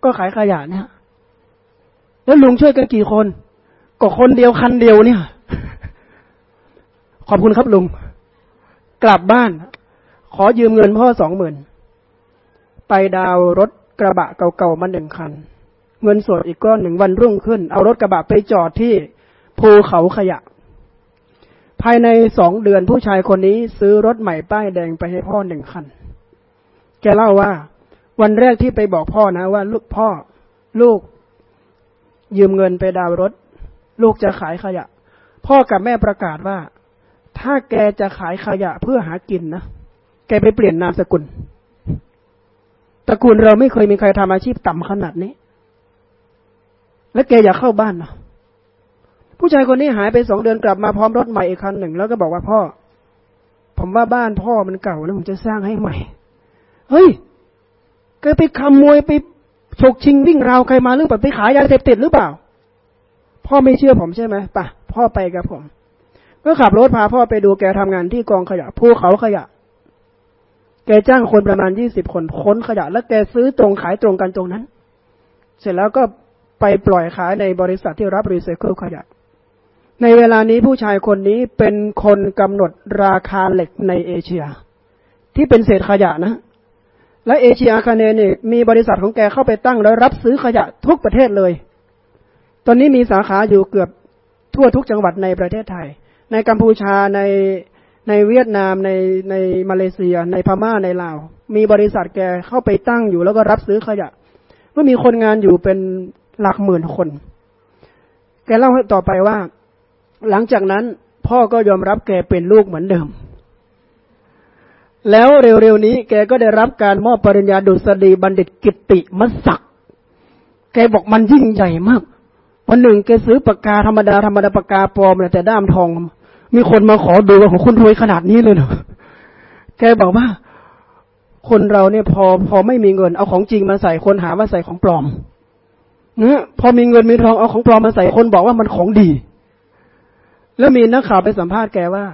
ก็ขายขยะเนี่ย แล้วลุงช่วยกันกี่คน ก็คนเดียวคันเดียวเนี่ย ขอบคุณครับลุง กลับบ้าน ขอยืมเงินพ่อสองหมื่นไปดาวรถกระบะเก่าๆมาหนึ่งคัน เงินสดอีกก้อนหนึ่งวันรุ่งขึ้น เอารถกระบะไปจอดที่ภูเขาขยะ ภายในสองเดือนผู้ชายคนนี้ซื้อรถใหม่ป้ายแดงไปให้พ่อหนึ่งคัน แกเล่าว่า วันแรกที่ไปบอกพ่อนะว่า ลูกพ่อลูก ยืมเงินไปดาวรถ ลูกจะขายขยะ พ่อกับแม่ประกาศว่า ถ้าแกจะขายขยะเพื่อหากินนะ แกไปเปลี่ยนนามสกุล ตระกูลเราไม่เคยมีใครทำอาชีพต่ำขนาดนี้ แล้วแกอยากเข้าบ้านเนะผู้ชายคนนี้หายไปสองเดือนกลับมาพร้อมรถใหม่อีกคันหนึ่ง แล้วก็บอกว่าพ่อ ผมว่าบ้านพ่อมันเก่าแล้วผมจะสร้างให้ใหม่ เฮ้ยแกไปขโมยไปฉกชิงวิ่งราวใครมาหรือเปล่าไปขายยาเสพติดหรือเปล่า พ่อไม่เชื่อผมใช่ไหมปะพ่อไปกับผม ก็ขับรถพาพ่อไปดูแกทำงานที่กองขยะภูเขาขยะ แกจ้างคนประมาณยี่สิบคนค้นขยะ แล้วแกซื้อตรงขายตรงกันตรงนั้น เสร็จแล้วก็ไปปล่อยขายในบริษัทที่รับรีไซเคิลขยะ ในเวลานี้ผู้ชายคนนี้เป็นคนกำหนดราคาเหล็กในเอเชีย ที่เป็นเศษขยะนะ และเอเชียคาเนเนี่ยมีบริษัทของแกเข้าไปตั้งแล้วรับซื้อขยะทุกประเทศเลย ตอนนี้มีสาขาอยู่เกือบทั่วทุกจังหวัดในประเทศไทย ในกัมพูชาใน ในเวียดนามในในมาเลเซีย ในพม่าในลาว มีบริษัทแกเข้าไปตั้งอยู่แล้วก็รับซื้อขยะก็มีคนงานอยู่เป็นหลักหมื่นคน แกเล่าให้ต่อไปว่า หลังจากนั้นพ่อก็ยอมรับแกเป็นลูกเหมือนเดิม แล้วเร็วๆนี้แกก็ได้รับการมอบปริญญาดุษฎีบัณฑิตกิติมศักดิ์แกบอกมันยิ่งใหญ่มากวันหนึ่งแกซื้อปากกาธรรมดาธรรมดาปากกาปลอมแต่ด้ามทอง มีคนมาขอดูว่าของคุณรวยขนาดนี้เลยเหรอแกบอกว่า คนเราเนี่ยพอพอไม่มีเงิน เอาของจริงมาใส่คนหาว่าใส่ของปลอมเนี่ยพอมีเงินมีทองเอาของปลอมมาใส่คนบอกว่ามันของดี แล้วมีนักข่าวไปสัมภาษณ์แกว่า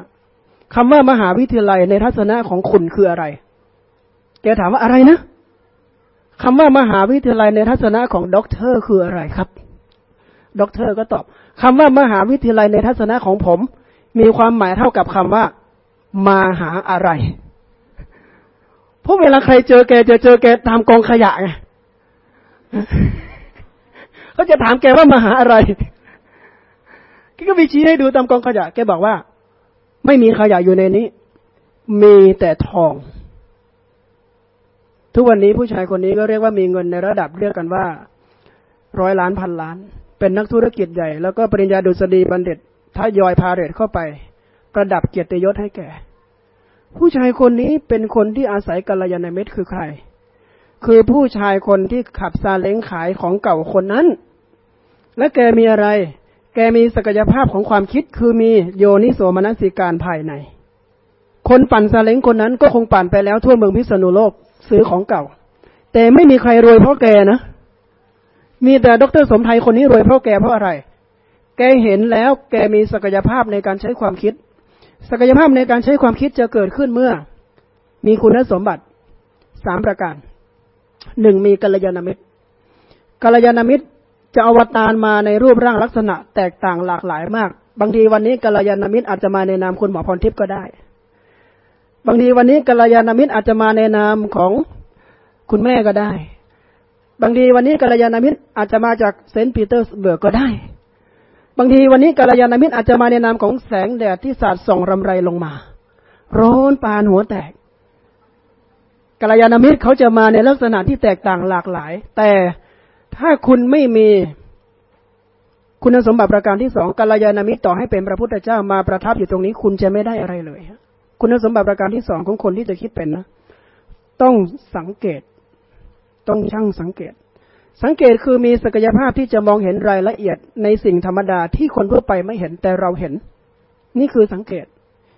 คำว่ามหาวิทยาลัยในทัศนะของคุณคืออะไร แกถามว่าอะไรนะคำว่ามหาวิทยาลัยในทัศนะของด็อกเตอร์คืออะไรครับ ด็อกเตอร์ก็ตอบคำว่ามหาวิทยาลัยในทัศนะของผม มีความหมายเท่ากับคำว่า มาหาอะไรเพราะเวลาใครเจอแกจะเจอแกตามกองขยะไงเขาจะถามแกว่ามาหาอะไรแกก็ไปชี้ให้ดูตามกองขยะ แกบอกว่า ไม่มีขยะอยู่ในนี้ มีแต่ทอง ทุกวันนี้ผู้ชายคนนี้ก็เรียกว่ามีเงินในระดับเรียกกันว่า ร้อยล้านพันล้าน เป็นนักธุรกิจใหญ่ แล้วก็ปริญญาดุษฎีบัณฑิต ทยอยพาเรตเข้าไป ประดับเกียรติยศให้แก่ ผู้ชายคนนี้เป็นคนที่อาศัยกัลยาณมิตรคือใคร คือผู้ชายคนที่ขับซาเล้งขายของเก่าคนนั้น และแกมีอะไร แกมีศักยภาพของความคิดคือมีโยนิโสมนสิการภายใน คนปั่นซาเล้งคนนั้นก็คงปั่นไปแล้วทั่วเมืองพิษณุโลกซื้อของเก่า แต่ไม่มีใครรวยเพราะแกนะมีแต่ดรสมไทยคนนี้รวยเพราะแกเพราะอะไร แกเห็นแล้วแกมีศักยภาพในการใช้ความคิด ศักยภาพในการใช้ความคิดจะเกิดขึ้นเมื่อ มีคุณสมบัติสามประการหนึ่งมีกัลยาณมิตรกัลยาณมิตรจะอวตารมาในรูปร่างลักษณะแตกต่างหลากหลายมาก บางทีวันนี้กัลยาณมิตรอาจจะมาในนามคุณหมอพรทิพย์ก็ได้ บางทีวันนี้กัลยาณมิตรอาจจะมาในนามของคุณแม่ก็ได้ บางทีวันนี้กัลยาณมิตรอาจจะมาจากเซนต์ปีเตอร์สเบิร์กก็ได้ บางทีวันนี้กัลยาณมิตรอาจจะมาในนามของแสงแดดที่สาดส่องรำไรลงมา ร้อนปานหัวแตกกัลยาณมิตรเขาจะมาในลักษณะที่แตกต่างหลากหลาย แต่ถ้าคุณไม่มีคุณสมบัติประการที่สองกัลยาณมิตรต่อให้เป็นพระพุทธเจ้ามาประทับอยู่ตรงนี้ คุณจะไม่ได้อะไรเลยคุณสมบัติประการที่สองของคนที่จะคิดเป็นนะ ต้องสังเกต ต้องช่างสังเกต สังเกตคือมีศักยภาพที่จะมองเห็นรายละเอียดในสิ่งธรรมดาที่คนทั่วไปไม่เห็นแต่เราเห็น นี่คือสังเกต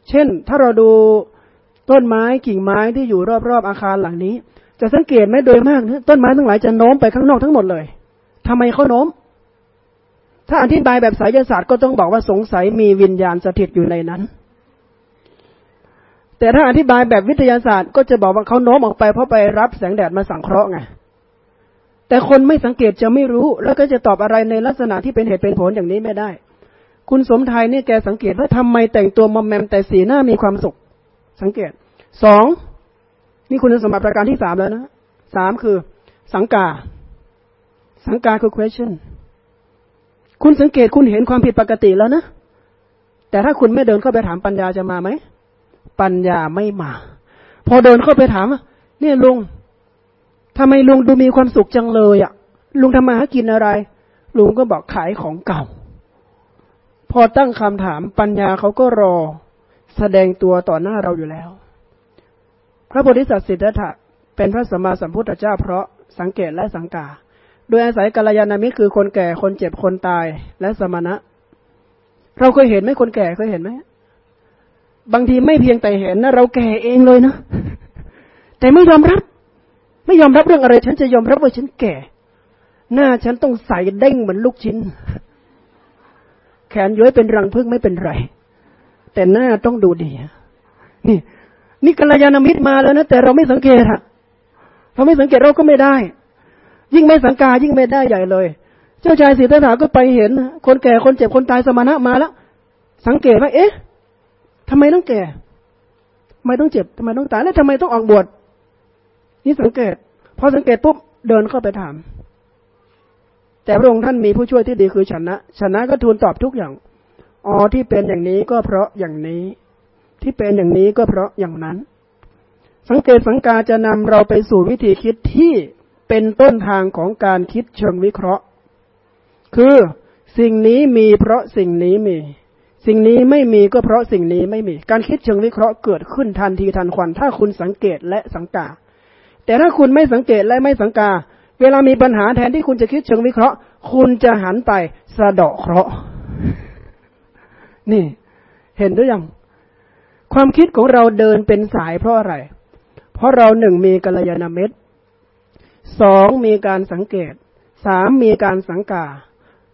เช่น ถ้าเราดูต้นไม้กิ่งไม้ที่อยู่รอบๆอาคารหลังนี้ จะสังเกตไหมโดยมากต้นไม้ทั้งหลายจะโน้มไปข้างนอกทั้งหมดเลยทำไมเขาโน้ม ถ้าอธิบายแบบสายศาสตร์ก็ต้องบอกว่าสงสัยมีวิญญาณสถิตอยู่ในนั้น แต่ถ้าอธิบายแบบวิทยาศาสตร์ก็จะบอกว่าเขาโน้มออกไปเพราะไปรับแสงแดดมาสังเคราะห์ไง แต่คนไม่สังเกตจะไม่รู้ แล้วก็จะตอบอะไรในลักษณะที่เป็นเหตุเป็นผลอย่างนี้ไม่ได้ คุณสมไทยเนี่ยแกสังเกตว่าทำไมแต่งตัวมอมแมมแต่สีหน้ามีความสุข สังเกตสองนี่คุณสมบัติประการที่สามแล้วนะสามคือ สังกา สังกาคือ question คุณสังเกตคุณเห็นความผิดปกติแล้วนะ แต่ถ้าคุณไม่เดินเข้าไปถามปัญญาจะมาไหม ปัญญาไม่มา พอเดินเข้าไปถามเนี่ยลุง ทำไมลุงดูมีความสุขจังเลยอะ่ะ ลุงทำมาหากินอะไร ลุงก็บอกขายของเก่า พอตั้งคำถามปัญญาเขาก็รอ แสดงตัวต่อหน้าเราอยู่แล้ว พระโพธิสัตว์สิทธัตถะเป็นพระสัมมาสัมพุทธเจ้าเพราะสังเกตและสังกา โดยอาศัยกัลยาณมิตรคือคนแก่คนเจ็บคนตายและสมณะ เราเคยเห็นไหมคนแก่เคยเห็นไหมบางทีไม่เพียงแต่เห็นนะเราแก่เองเลยนะแต่ไม่ยอมรับ ไม่ยอมรับเรื่องอะไร ฉันจะยอมรับว่าฉันแก่ หน้าฉันต้องใสเด้งเหมือนลูกชิ้น แขนย้อยเป็นรังพึ่งไม่เป็นไร แต่หน้าต้องดูดีนี่ นี่กัลยาณมิตรมาแล้วนะแต่เราไม่สังเกตอะเราไม่สังเกตเราก็ไม่ได้ ยิ่งไม่สังกายิ่งไม่ได้ใหญ่เลย เจ้าชายสิทธัตถะก็ไปเห็น คนแก่คนเจ็บคนตายสมณะมาแล้วสังเกตว่าเอ๊ะทำไมต้องแก่ทำไมต้องเจ็บทำไมต้องตายแล้วทำไมต้องออกบวช นี่สังเกตพอสังเกตปุ๊บเดินเข้าไปถาม แต่พระองค์ท่านมีผู้ช่วยที่ดีคือชนะชนะก็ทูลตอบทุกอย่างอ๋อที่เป็นอย่างนี้ก็เพราะอย่างนี้ ที่เป็นอย่างนี้ก็เพราะอย่างนั้น สังเกตสังกาจะนำเราไปสู่วิธีคิดที่เป็นต้นทางของการคิดเชิงวิเคราะห์ คือสิ่งนี้มีเพราะสิ่งนี้มี สิ่งนี้ไม่มีก็เพราะสิ่งนี้ไม่มี การคิดเชิงวิเคราะห์เกิดขึ้นทันทีทันควัน ถ้าคุณสังเกตและสังกา แต่ถ้าคุณไม่สังเกตและไม่สังกา เวลามีปัญหาแทนที่คุณจะคิดเชิงวิเคราะห์ คุณจะหันไปสะเดาะเคราะห์นี่ เห็นหรือยัง ความคิดของเราเดินเป็นสายเพราะอะไร เพราะเราหนึ่งมีกัลยาณมิตรสองมีการสังเกตสามมีการสังกา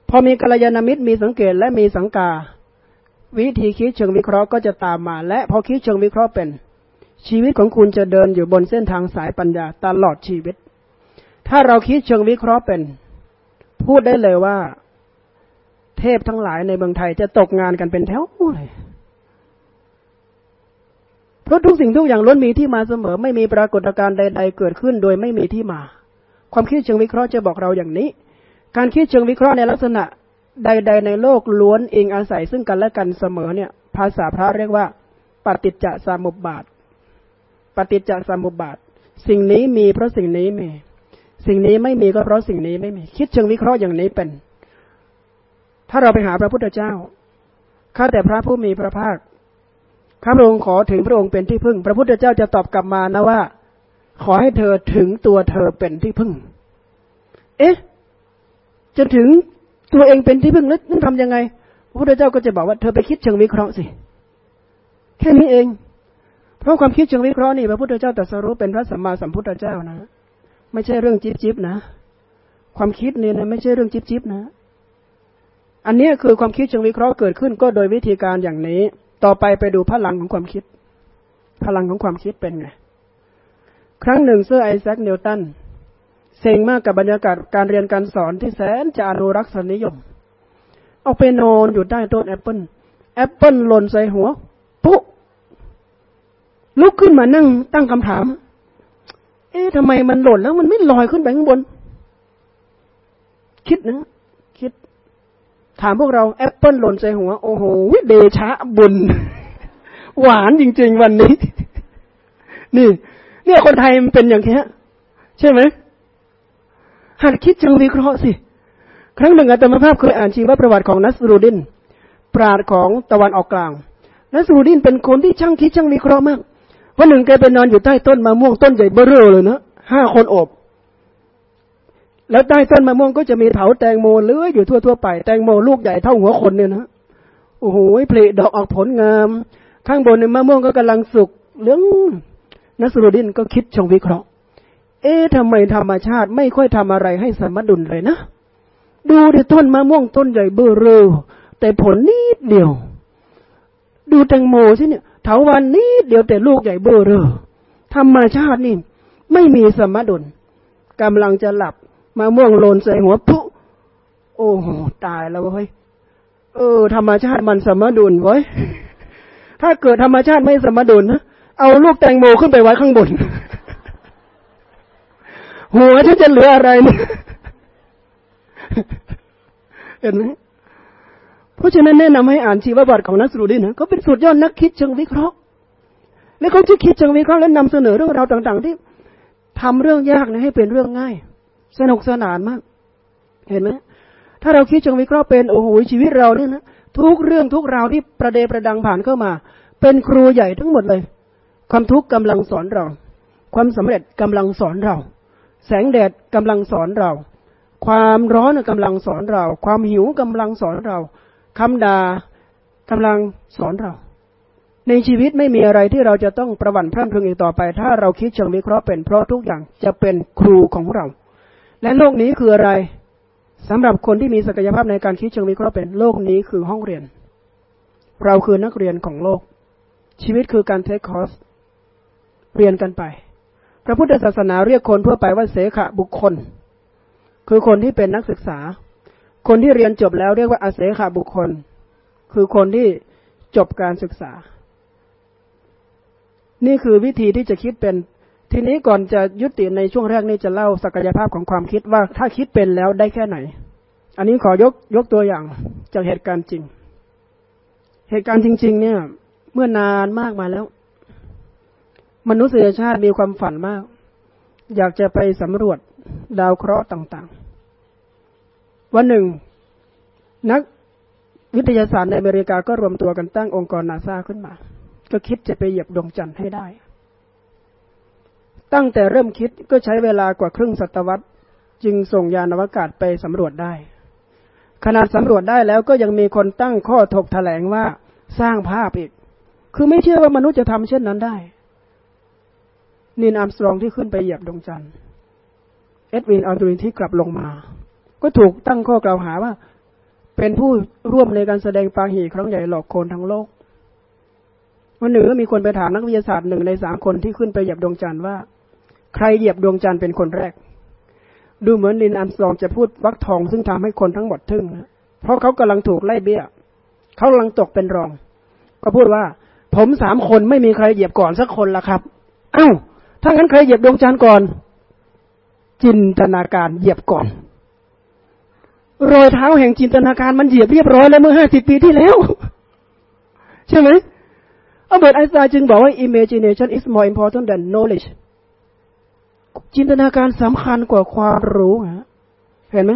พอมีกัลยาณมิตรมีสังเกตและมีสังกา วิธีคิดเชิงวิเคราะห์ก็จะตามมา และพอคิดเชิงวิเคราะห์เป็น ชีวิตของคุณจะเดินอยู่บนเส้นทางสายปัญญาตลอดชีวิต ถ้าเราคิดเชิงวิเคราะห์เป็น พูดได้เลยว่า เทพทั้งหลายในเมืองไทยจะตกงานกันเป็นแถวเลยเพราะทุกสิ่งทุกอย่างล้วนมีที่มาเสมอ ไม่มีปรากฏการณ์ใด ๆ เกิดขึ้นโดยไม่มีที่มา ความคิดเชิงวิเคราะห์จะบอกเราอย่างนี้ การคิดเชิงวิเคราะห์ในลักษณะใด ๆ ในโลกล้วนเองอาศัยซึ่งกันและกันเสมอเนี่ย ภาษาพระเรียกว่าปฏิจจสมุปบาท ปฏิจจสมุปบาท สิ่งนี้มีเพราะสิ่งนี้มี สิ่งนี้ไม่มีก็เพราะสิ่งนี้ไม่มี คิดเชิงวิเคราะห์อย่างนี้เป็น ถ้าเราไปหาพระพุทธเจ้า ข้าแต่พระผู้มีพระภาค ข้าพระองค์ขอถึงพระองค์เป็นที่พึ่ง พระพุทธเจ้าจะตอบกลับมานะว่า ขอให้เธอถึงตัวเธอเป็นที่พึ่ง เอ๊ะ จะถึงตัวเองเป็นที่พึ่งแล้วนั่นทำยังไง พระพุทธเจ้าก็จะบอกว่าเธอไปคิดเชิงวิเคราะห์สิ แค่นี้เอง เพราะความคิดเชิงวิเคราะห์นี่พระพุทธเจ้าตรัสรู้เป็นพระสัมมาสัมพุทธเจ้านะ ไม่ใช่เรื่องจิ๊บจิบนะ ความคิดนี่นะไม่ใช่เรื่องจิ๊บจิบนะ อันนี้คือความคิดเชิงวิเคราะห์เกิดขึ้นก็โดยวิธีการอย่างนี้ ต่อไปไปดูพลังของความคิด พลังของความคิดเป็นไง ครั้งหนึ่งเซอร์ไอแซคนิวตันเซ็งมากกับบรรยากาศการเรียนการสอนที่แสนจะอนุรักษ์นิยม เอาไปนอนอยู่ใต้ต้นแอปเปิลแอปเปิลหล่นใส่หัว ลุกขึ้นมานั่งตั้งคำถาม เอ๊ะทำไมมันหล่นแล้วมันไม่ลอยขึ้นไปข้างบน คิดนะ คิด ถามพวกเราแอปเปิลหล่นใส่หัว โอ้โหเดชะบุญ หวานจริง ๆ วันนี้ นี่ เนี่ยคนไทยมันเป็นอย่างนี้ใช่ไหมหัดคิดจังวิเคราะห์สิ ครั้งหนึ่งอาตมาภาพเคยอ่านชีวประวัติของนัสรูดิน ปราดของตะวันออกกลางนัสรูดินเป็นคนที่ช่างคิดช่างวิเคราะห์มาก วันหนึ่งแกไปนอนอยู่ใต้ต้นมะม่วงต้นใหญ่เบ้อเร่อเลยนะห้าคนอบ แล้วใต้ต้นมะม่วงก็จะมีเถาแตงโมเลื้อยอยู่ทั่วๆไปแตงโมลูกใหญ่เท่าหัวคนเนี่ยนะโอ้โหผลิดอกออกผลงาม ข้างบนในมะม่วงก็กำลังสุกเรื่องนัสรุดินก็คิดชงวิเคราะห์ เอ๊ะทำไมธรรมชาติไม่ค่อยทำอะไรให้สมดุลเลยนะดูดิต้นมะม่วงต้นใหญ่เบ้อเร่อแต่ผลนิดเดียว ดูแตงโมสิเนี่ย ถาวันนี้เดี๋ยวแต่ลูกใหญ่เบ้อเร่อธรรมชาตินี่ ไม่มีสมดุลกำลังจะหลับมาม่วงโลนใส่หัวปุ๊โอ้โหตายแล้วเว้ยเออ ธรรมชาติมันสมดุลไว้ยถ้าเกิดธรรมชาติไม่สมดุลนะเอาลูกแตงโมขึ้นไปไว้ข้างบน หัวที่จะเหลืออะไรเนี่ยเห็นไหม เพราะฉะนั้นแนะนำให้อ่านชีวประวัติของนัสรูดินะเขาเป็นสุดยอดนักคิดเชิงวิเคราะห์ และเขาจะคิดเชิงวิเคราะห์และนำเสนอเรื่องราวต่างๆ ที่ทำเรื่องยากนะให้เป็นเรื่องง่าย สนุกสนานมาก เห็นไหมถ้าเราคิดเชิงวิเคราะห์เป็นโอ้โหชีวิตเราเนี่ยนะทุกเรื่องทุกราวที่ประเดประดังผ่านเข้ามา เป็นครูใหญ่ทั้งหมดเลย ความทุกข์กำลังสอนเรา ความสำเร็จกำลังสอนเรา แสงแดดกำลังสอนเรา ความร้อนกำลังสอนเรา ความหิวกำลังสอนเรา คำด่ากำลังสอนเรา ในชีวิตไม่มีอะไรที่เราจะต้องประวัติพร่ำพรึงอีกต่อไป ถ้าเราคิดเชิงวิเคราะห์เป็นเพราะทุกอย่างจะเป็นครูของเรา และโลกนี้คืออะไรสำหรับคนที่มีศักยภาพในการคิดเชิงวิเคราะห์เป็นโลกนี้คือห้องเรียน เราคือนักเรียนของโลก ชีวิตคือการเทคคอร์สเรียนกันไป พระพุทธศาสนาเรียกคนทั่วไปว่าเสขะบุคคล คือคนที่เป็นนักศึกษา คนที่เรียนจบแล้วเรียกว่าอาเสขะบุคคล คือคนที่จบการศึกษา นี่คือวิธีที่จะคิดเป็น ทีนี้ก่อนจะยุติในช่วงแรกนี้จะเล่าศักยภาพของความคิดว่าถ้าคิดเป็นแล้วได้แค่ไหน อันนี้ขอยกยกตัวอย่างจากเหตุการณ์จริง เหตุการณ์จริง ๆ เนี่ย เมื่อนานมากมาแล้ว มนุษยชาติมีความฝันมาก อยากจะไปสำรวจดาวเคราะห์ต่างๆ วันหนึ่ง นักวิทยาศาสตร์ในอเมริกาก็รวมตัวกันตั้งองค์กรนาซาขึ้นมา ก็คิดจะไปเหยียบดวงจันทร์ให้ได้ ตั้งแต่เริ่มคิดก็ใช้เวลากว่าครึ่งศตวรรษ จึงส่งยานอวกาศไปสำรวจได้ ขนาดสำรวจได้แล้วก็ยังมีคนตั้งข้อถกแถลงว่าสร้างภาพอีก คือไม่เชื่อว่ามนุษย์จะทำเช่นนั้นได้นินอัมสตรองที่ขึ้นไปเหยียบดวงจันทร์ เอ็ดวินอัลดูรินที่กลับลงมา ก็ถูกตั้งข้อกล่าวหาว่า เป็นผู้ร่วมในการแสดงปาหีครั้งใหญ่หลอกคนทั้งโลก วันหนึ่งก็มีคนไปถามนักวิทยาศาสตร์หนึ่งในสามคนที่ขึ้นไปเหยียบดวงจันทร์ว่า ใครเหยียบดวงจันทร์เป็นคนแรก ดูเหมือนนินอัมสองจะพูดวักทองซึ่งทำให้คนทั้งหมดทึ่งนะเพราะเขากำลังถูกไล่เบี้ยเขากำลังตกเป็นรอง ก็พูดว่า ผมสามคนไม่มีใครเหยียบก่อนสักคนละครับอ้าวถ้างั้นใครเหยียบดวงจันทร์ก่อน จินตนาการเหยียบก่อน รอยเท้าแห่งจินตนาการมันเหยียบเรียบร้อยแล้วเมื่อห้าสิบปีที่แล้ว ใช่ไหมอัลเบิร์ตไอน์สไตน์จึงบอกว่า imagination is more important than knowledge จินตนาการสำคัญกว่าความรู้ฮะเห็นไหม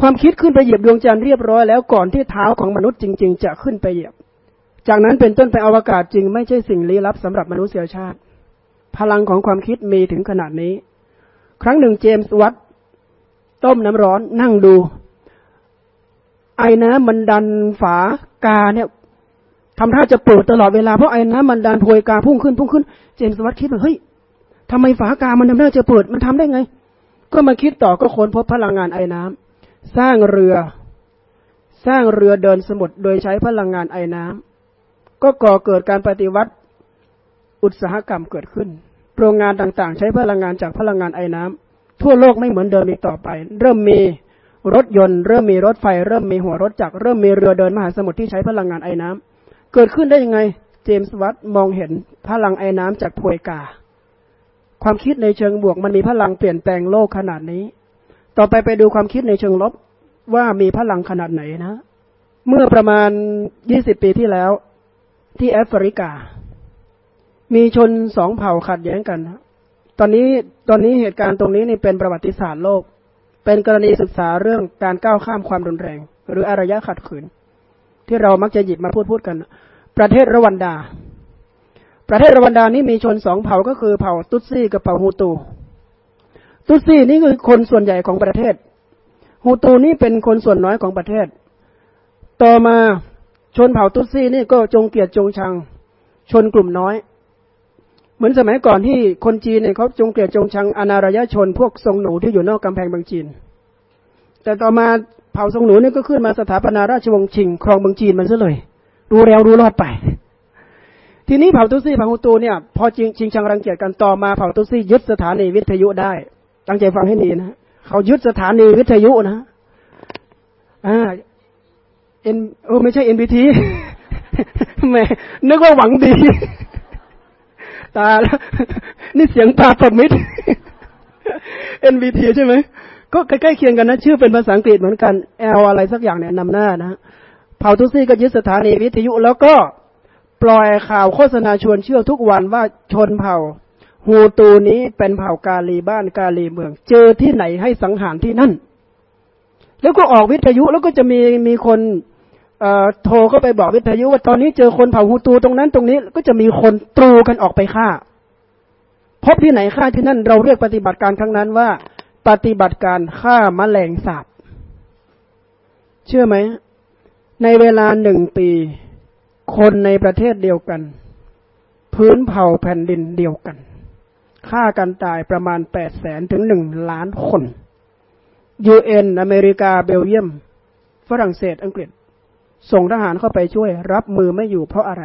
ความคิดขึ้นไปเหยียบดวงจันทร์เรียบร้อยแล้วก่อนที่เท้าของมนุษย์จริง ๆ จะขึ้นไปเหยียบ จากนั้นเป็นต้นไปอวกาศจริงไม่ใช่สิ่งลี้ลับสำหรับมนุษยชาติ พลังของความคิดมีถึงขนาดนี้ ครั้งหนึ่งเจมส์วัตต้มน้ำร้อนนั่งดู ไอ้น้ำมันดันฝากาเนี่ยทำท่าจะเปิดตลอดเวลาเพราะไอ้น้ำมันดันพวยกาพุ่งขึ้นพุ่งขึ้น เจมส์วัตคิดว่าเฮ้ยทำไมฝากามันทำท่าจะเปิดมันทำได้ไง ก็มาคิดต่อก็ค้นพบพลังงานไอ้น้ำสร้างเรือ สร้างเรือเดินสมุทรโดยใช้พลังงานไอ้น้ำก็ก่อเกิดการปฏิวัติอุตสาหกรรมเกิดขึ้น โรงงานต่างๆ ใช้พลังงานจากพลังงานไอ้น้ำทั่วโลกไม่เหมือนเดิมอีกต่อไป เริ่มมี รถยนต์เริ่มมีรถไฟเริ่มมีหัวรถจักรเริ่มมีเรือเดินมหาสมุทรที่ใช้พลังงานไอ้น้ำเกิดขึ้นได้ยังไง เจมส์วัตมองเห็นพลังไอ้น้ำจากพวยกา ความคิดในเชิงบวกมันมีพลังเปลี่ยนแปลงโลกขนาดนี้ ต่อไปไปดูความคิดในเชิงลบว่ามีพลังขนาดไหนนะ เมื่อประมาณยี่สิบปีที่แล้ว ที่แอฟริกา มีชนสองเผ่าขัดแย้งกัน ตอนนี้ตอนนี้เหตุการณ์ตรงนี้นี่เป็นประวัติศาสตร์โลก เป็นกรณีศึกษาเรื่องการก้าวข้ามความรุนแรง หรืออารยะขัดขืน ที่เรามักจะหยิบมาพูดพูดกัน ประเทศรวันดา ประเทศรวันดานี้มีชนสองเผ่าก็คือเผ่าตุตซี่กับเผ่าฮูตู ตุตซี่นี่คือคนส่วนใหญ่ของประเทศ ฮูตูนี่เป็นคนส่วนน้อยของประเทศ ต่อมาชนเผ่าตุตซี่นี่ก็จงเกียรติจงชัง ชนกลุ่มน้อย เหมือนสมัยก่อนที่คนจีนเนี่ยเขาจงเกลียดจงชังอนารยชน พวกทรงหนูที่อยู่นอกกำแพงบางจีน แต่ต่อมาเผ่าทรงหนูนี่ก็ขึ้นมาสถาปนาราชวงศ์ชิง ครองบางจีนมันซะเลยรู้แล้วรู้รอดไป ทีนี้เผ่าตุซี่เผ่าฮูตูเนี่ยพอจริงชิงชังรังเกียจกันต่อมาเผ่าตุซี่ยึดสถานีวิทยุได้ ตั้งใจฟังให้ดีนะเขายึดสถานีวิทยุนะอ่าเอ็นโอ้ไม่ใช่เอ็นบีทีแม่นึกว่าหวังดี ตาแล้วนี่เสียงปลาปมิด NVT ใช่ไหม ก็ใกล้ๆเคียงกันนะ ชื่อเป็นภาษาอังกฤษเหมือนกัน L อะไรสักอย่างเนี่ยนำหน้านะเผ่าทุซี่ก็ยึดสถานีวิทยุ แล้วก็ปล่อยข่าวโฆษณาชวนเชื่อทุกวันว่าชนเผ่าฮูตูนี้เป็นเผ่ากาลีบ้านกาลีเมือง เจอที่ไหนให้สังหารที่นั่น แล้วก็ออกวิทยุแล้วก็จะมีมีคน โทรเข้าไปบอกวิทยุว่าตอนนี้เจอคนเผาฮูตูตรงนั้นตรงนี้ก็จะมีคนตรูกันออกไปฆ่า พบที่ไหนฆ่าที่นั่นเราเรียกปฏิบัติการครั้งนั้นว่า ปฏิบัติการฆ่ามาแมลงสาบเชื่อไหม ในเวลาหนึ่งปี คนในประเทศเดียวกัน พื้นเผ่าแผ่นดินเดียวกันฆ่ากันตายประมาณแปดแสนถึงหนึ่งล้านคนยูเอ็นอเมริกาเบลเยียม ฝรั่งเศสอังกฤษ ส่งทหารเข้าไปช่วย รับมือไม่อยู่เพราะอะไร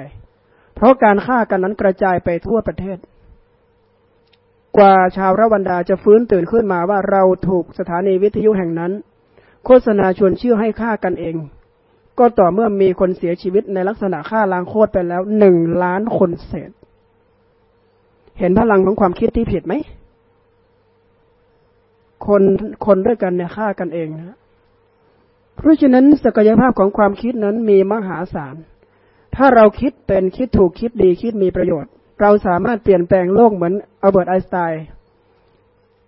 เพราะการฆ่ากันนั้นกระจายไปทั่วประเทศ กว่าชาวรวันดาจะฟื้นตื่นขึ้นมาว่าเราถูกสถานีวิทยุแห่งนั้น โฆษณาชวนเชื่อให้ฆ่ากันเอง ก็ต่อเมื่อมีคนเสียชีวิตในลักษณะฆ่าล้างโคตรไปแล้วหนึ่งล้านคนเศษ เห็นพลังของความคิดที่ผิดไหมคนคนด้วยกันเนี่ยฆ่ากันเองนะ เพราะฉะนั้นศักยภาพของความคิดนั้นมีมหาศาล ถ้าเราคิดเป็นคิดถูกคิดดีคิดมีประโยชน์ เราสามารถเปลี่ยนแปลงโลกเหมือนอัลเบิร์ตไอน์สไตน์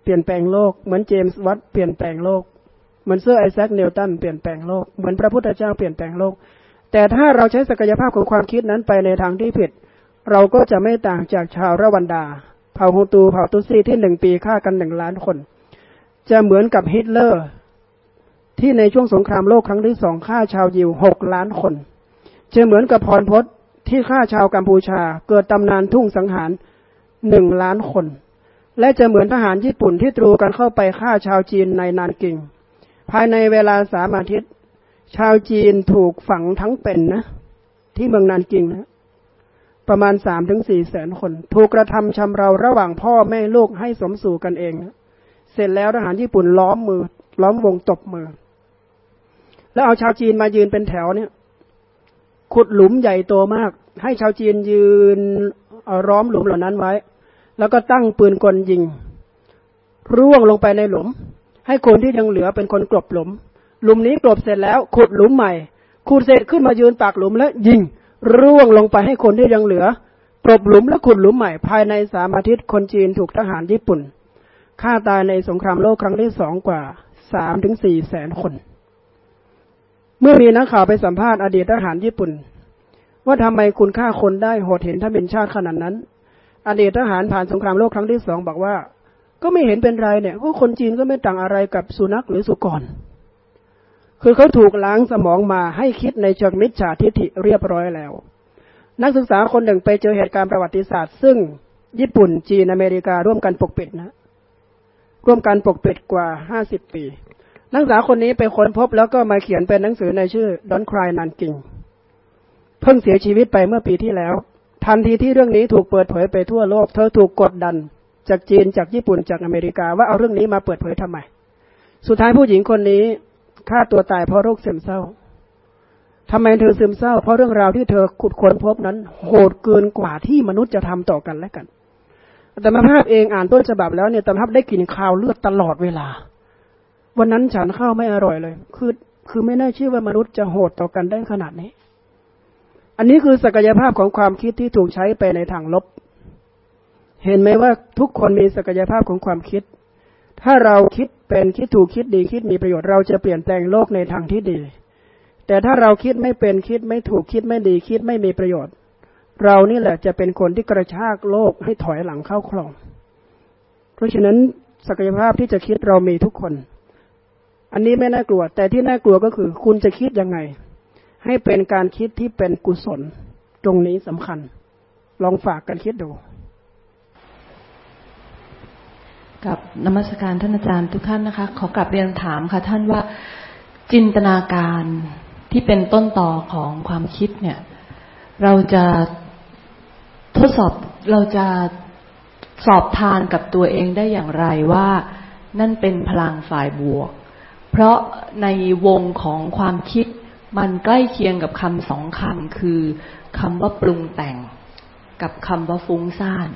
เปลี่ยนแปลงโลกเหมือนเจมส์วัตเปลี่ยนแปลงโลกเหมือนเซอร์ไอแซคนิวตันเปลี่ยนแปลงโลกเหมือนพระพุทธเจ้าเปลี่ยนแปลงโลก แต่ถ้าเราใช้ศักยภาพของความคิดนั้นไปในทางที่ผิด เราก็จะไม่ต่างจากชาวรวันดา เผ่าฮูตูเผ่าตุซีที่หนึ่งปีฆ่ากันหนึ่งล้านคน จะเหมือนกับฮิตเลอร์ ที่ในช่วงสงครามโลกครั้งที่สองฆ่าชาวยิวหกล้านคนจะเหมือนกับพรพศที่ฆ่าชาวกัมพูชา เกิดตำนานทุ่งสังหารหนึ่งล้านคน และจะเหมือนทหารญี่ปุ่นที่ตรูกันเข้าไปฆ่าชาวจีนในนานกิง ภายในเวลาสามอาทิตย์ ชาวจีนถูกฝังทั้งเป็นนะ ที่เมืองนานกิงนะประมาณสามถึงสี่แสนคน ถูกกระทำชำเราระหว่างพ่อแม่ลูกให้สมสู่กันเองนะเสร็จแล้วทหารญี่ปุ่นล้อมมือ ล้อมวงตบมือ แล้วเอาชาวจีนมายืนเป็นแถวเนี่ย ขุดหลุมใหญ่โตมาก ให้ชาวจีนยืนร้อมหลุมเหล่านั้นไว้ แล้วก็ตั้งปืนกลยิง ร่วงลงไปในหลุม ให้คนที่ยังเหลือเป็นคนกลบหลุม หลุมนี้กลบเสร็จแล้ว ขุดหลุมใหม่ ขุดเสร็จขึ้นมายืนปากหลุมแล้วยิง ร่วงลงไปให้คนที่ยังเหลือกลบหลุมแล้วขุดหลุมใหม่ภายในสามอาทิตย์คนจีนถูกทหารญี่ปุ่นฆ่าตายในสงครามโลกครั้งที่สองกว่าสามถึงสี่แสนคน เมื่อมีนักข่าวไปสัมภาษณ์อดีตทหารญี่ปุ่น ว่าทำไมคุณฆ่าคนได้โหดเห็นถ้าเป็นชาติขนาดนั้น อดีตทหารผ่านสงครามโลกครั้งที่สองบอกว่า ก็ไม่เห็นเป็นไรเนี่ยพราะคนจีนก็ไม่ต่างอะไรกับสุนัขหรือสุกร คือเขาถูกล้างสมองมาให้คิดในเชิงมิจฉาทิฐิเรียบร้อยแล้ว นักศึกษาคนหนึ่งไปเจอเหตุการณ์ประวัติศาสตร์ ซึ่งญี่ปุ่นจีนอเมริการ่วมกันปกปิดนะ ร่วมกันปกปิดกว่าห้าสิบปี นักศึกษาคนนี้ไปค้นพบแล้วก็มาเขียนเป็นหนังสือในชื่อ Don't Cry Nanking เพิ่งเสียชีวิตไปเมื่อปีที่แล้ว ทันทีที่เรื่องนี้ถูกเปิดเผยไปทั่วโลก เธอถูกกดดัน จากจีนจากญี่ปุ่นจากอเมริกา ว่าเอาเรื่องนี้มาเปิดเผยทำไม สุดท้ายผู้หญิงคนนี้ฆ่าตัวตายเพราะโรคซึมเศร้าทำไมเธอซึมเศร้า เพราะเรื่องราวที่เธอขุดค้นพบนั้น โหดเกินกว่าที่มนุษย์จะทำต่อกันและกันแต่มาภาพเองอ่านต้นฉบับแล้วเนี่ยตำภาพได้กลิ่นคาวเลือดตลอดเวลา วันนั้นฉันข้าวไม่อร่อยเลย คือ คือไม่น่าเชื่อว่ามนุษย์จะโหดต่อกันได้ขนาดนี้ อันนี้คือศักยภาพของความคิดที่ถูกใช้ไปในทางลบ เห็นไหมว่าทุกคนมีศักยภาพของความคิด ถ้าเราคิดเป็นคิดถูกคิดดีคิดมีประโยชน์เราจะเปลี่ยนแปลงโลกในทางที่ดี แต่ถ้าเราคิดไม่เป็นคิดไม่ถูกคิดไม่ดีคิดไม่มีประโยชน์ เรานี่แหละจะเป็นคนที่กระชากโลกให้ถอยหลังเข้าคลอง เพราะฉะนั้นศักยภาพที่จะคิดเรามีทุกคน อันนี้ไม่น่ากลัว แต่ที่น่ากลัวก็คือ คุณจะคิดยังไง ให้เป็นการคิดที่เป็นกุศล ตรงนี้สำคัญ ลองฝากกันคิดดูกับนมัสการท่านอาจารย์ทุกท่านนะคะ ขอกลับเรียนถามค่ะ ท่านว่าจินตนาการที่เป็นต้นต่อของความคิดเนี่ย เราจะทดสอบเราจะสอบทานกับตัวเองได้อย่างไรว่า นั่นเป็นพลังฝ่ายบวก เพราะในวงของความคิดมันใกล้เคียงกับคำสองคำคือคำว่าปรุงแต่ง กับคำว่าฟุ้งซ่าน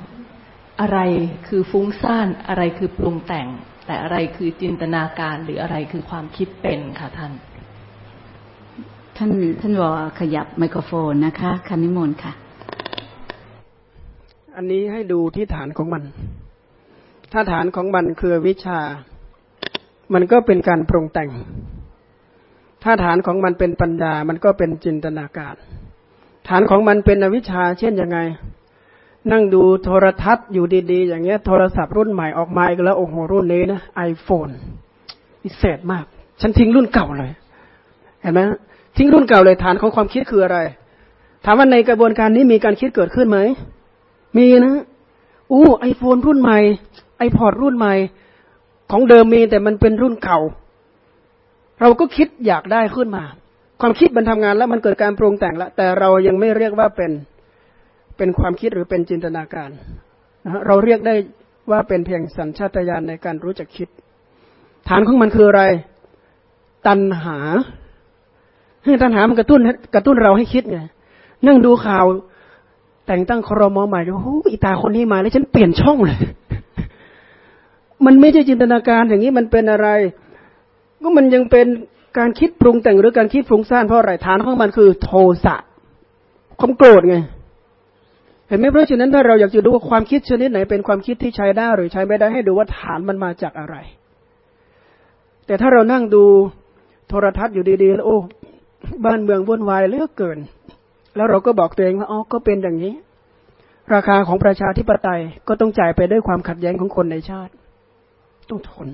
อะไรคือฟุ้งซ่านอะไรคือปรุงแต่ง แต่อะไรคือจินตนาการหรืออะไรคือความคิดเป็นค่ะท่าน ท่านท่านบอกขยับไมโครโฟนนะคะคันนิมนต์ค่ะ อันนี้ให้ดูที่ฐานของมัน ถ้าฐานของมันคือวิชา มันก็เป็นการปรุงแต่ง ถ้าฐานของมันเป็นปัญญา มันก็เป็นจินตนาการ ฐานของมันเป็นอวิชชา เช่นยังไง นั่งดูโทรทัศน์อยู่ดีๆ อย่างเงี้ย โทรศัพท์รุ่นใหม่ออกมาอีกแล้วโอ้โหรุ่นนี้นะไอโฟนพิเศษมาก ฉันทิ้งรุ่นเก่าเลย เห็นไหมทิ้งรุ่นเก่าเลยฐานของความคิดคืออะไร ถามว่าในกระบวนการนี้มีการคิดเกิดขึ้นไหม มีนะ อู้ไอโฟนรุ่นใหม่ไอพอดรุ่นใหม่ ของเดิมมีแต่มันเป็นรุ่นเก่า เราก็คิดอยากได้ขึ้นมา ความคิดมันทำงานแล้วมันเกิดการปรุงแต่งแล้วแต่เรายังไม่เรียกว่าเป็นเป็นความคิดหรือเป็นจินตนาการนะเราเรียกได้ว่าเป็นเพียงสัญชาตญาณในการรู้จักคิด ฐานของมันคืออะไร ตัณหาให้ตัณหามันกระตุ้นกระตุ้นเราให้คิดไงนั่งดูข่าว แต่งตั้งครมใหม่โอ้โหอีตาคนนี้มาแล้วฉันเปลี่ยนช่องเลย มันไม่ใช่จินตนาการอย่างนี้มันเป็นอะไร ก็มันยังเป็นการคิดปรุงแต่งหรือการคิดฟุ้งซ่านเพราะอะไรฐานของมันคือโทสะความโกรธไง เห็นไหมเพราะฉะนั้นถ้าเราอยากจะดูว่าความคิดชนิดไหนเป็นความคิดที่ใช้ได้หรือใช้ไม่ได้ให้ดูว่าฐานมันมาจากอะไร แต่ถ้าเรานั่งดูโทรทัศน์อยู่ดีๆแล้วโอ้บ้านเมืองวุ่นวายเหลือเกิน แล้วเราก็บอกตัวเองว่าอ๋อก็เป็นอย่างนี้ ราคาของประชาธิปไตยก็ต้องจ่ายไปด้วยความขัดแย้งของคนในชาติ ต้องทน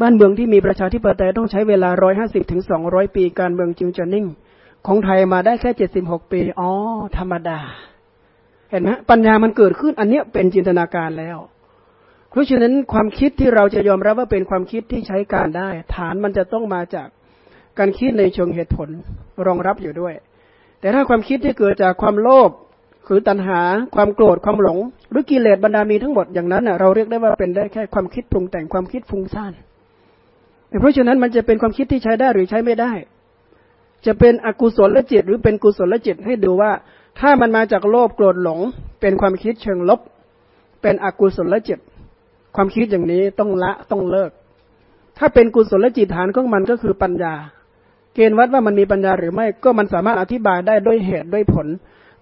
บ้านเมืองที่มีประชาธิปไตยต้องใช้เวลาร้อยห้าสิบถึงสองร้อยปีการเมืองจึงจะนิ่ง ของไทยมาได้แค่เจ็ดสิบหกปี อ๋อ ธรรมดา เห็นไหมปัญญามันเกิดขึ้น อันเนี้ยเป็นจินตนาการแล้ว เพราะฉะนั้นความคิดที่เราจะยอมรับว่าเป็นความคิดที่ใช้การได้ ฐานมันจะต้องมาจากการคิดในเชิงเหตุผลรองรับอยู่ด้วย แต่ถ้าความคิดที่เกิดจากความโลภ คือตัณหาความโกรธความหลง หรือกิเลสบรรดามีทั้งหมดอย่างนั้นเราเรียกได้ว่าเป็นได้แค่ความคิดปรุงแต่งความคิดฟุ้งซ่านเพราะฉะนั้นมันจะเป็นความคิดที่ใช้ได้หรือใช้ไม่ได้ จะเป็นอกุศลละจิต หรือเป็นกุศลละจิตให้ดูว่า ถ้ามันมาจากโลภโกรธหลง เป็นความคิดเชิงลบ เป็นอกุศลละจิต ความคิดอย่างนี้ต้องละต้องเลิก ถ้าเป็นกุศลจิตฐานของมันก็คือปัญญา เกณฑ์วัดว่ามันมีปัญญาหรือไม่ก็มันสามารถอธิบายได้ด้วยเหตุด้วยผล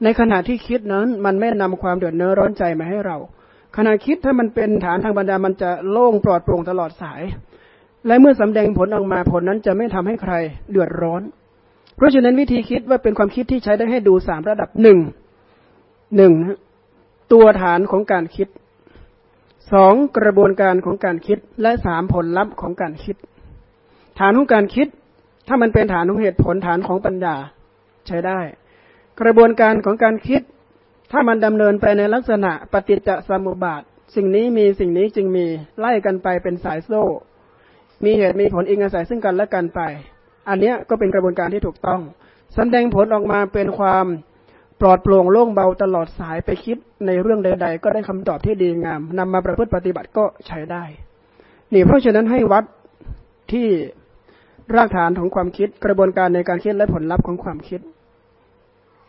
ในขณะที่คิดนั้น มันไม่นำความเดือดเนื้อร้อนใจมาให้เรา ขณะคิดถ้ามันเป็นฐานทางปัญญามันจะโล่งปลอดโปร่งตลอดสาย และเมื่อสำแดงผลออกมาผลนั้นจะไม่ทำให้ใครเดือดร้อน เพราะฉะนั้นวิธีคิดว่าเป็นความคิดที่ใช้ได้ให้ดูสามระดับหนึ่งหนึ่งนะตัวฐานของการคิดสองกระบวนการของการคิดและสามผลลัพธ์ของการคิด ฐานของการคิด ถ้ามันเป็นฐานของเหตุผลฐานของปัญญาใช้ได้ กระบวนการของการคิด ถ้ามันดำเนินไปในลักษณะปฏิจจสมุปบาท สิ่งนี้มีสิ่งนี้จึงมีไล่กันไปเป็นสายโซ่ มีเหตุมีผลอิงอาศัยซึ่งกันและกันไป อันนี้ก็เป็นกระบวนการที่ถูกต้องแสดงผลออกมาเป็นความปลอดโปร่งโล่งเบาตลอดสายไปคิดในเรื่องใด ๆ ก็ได้คำตอบที่ดีงามนำมาประพฤติปฏิบัติก็ใช้ได้ นี่เพราะฉะนั้นให้วัดที่รากฐานของความคิดกระบวนการในการคิดและผลลัพธ์ของความคิด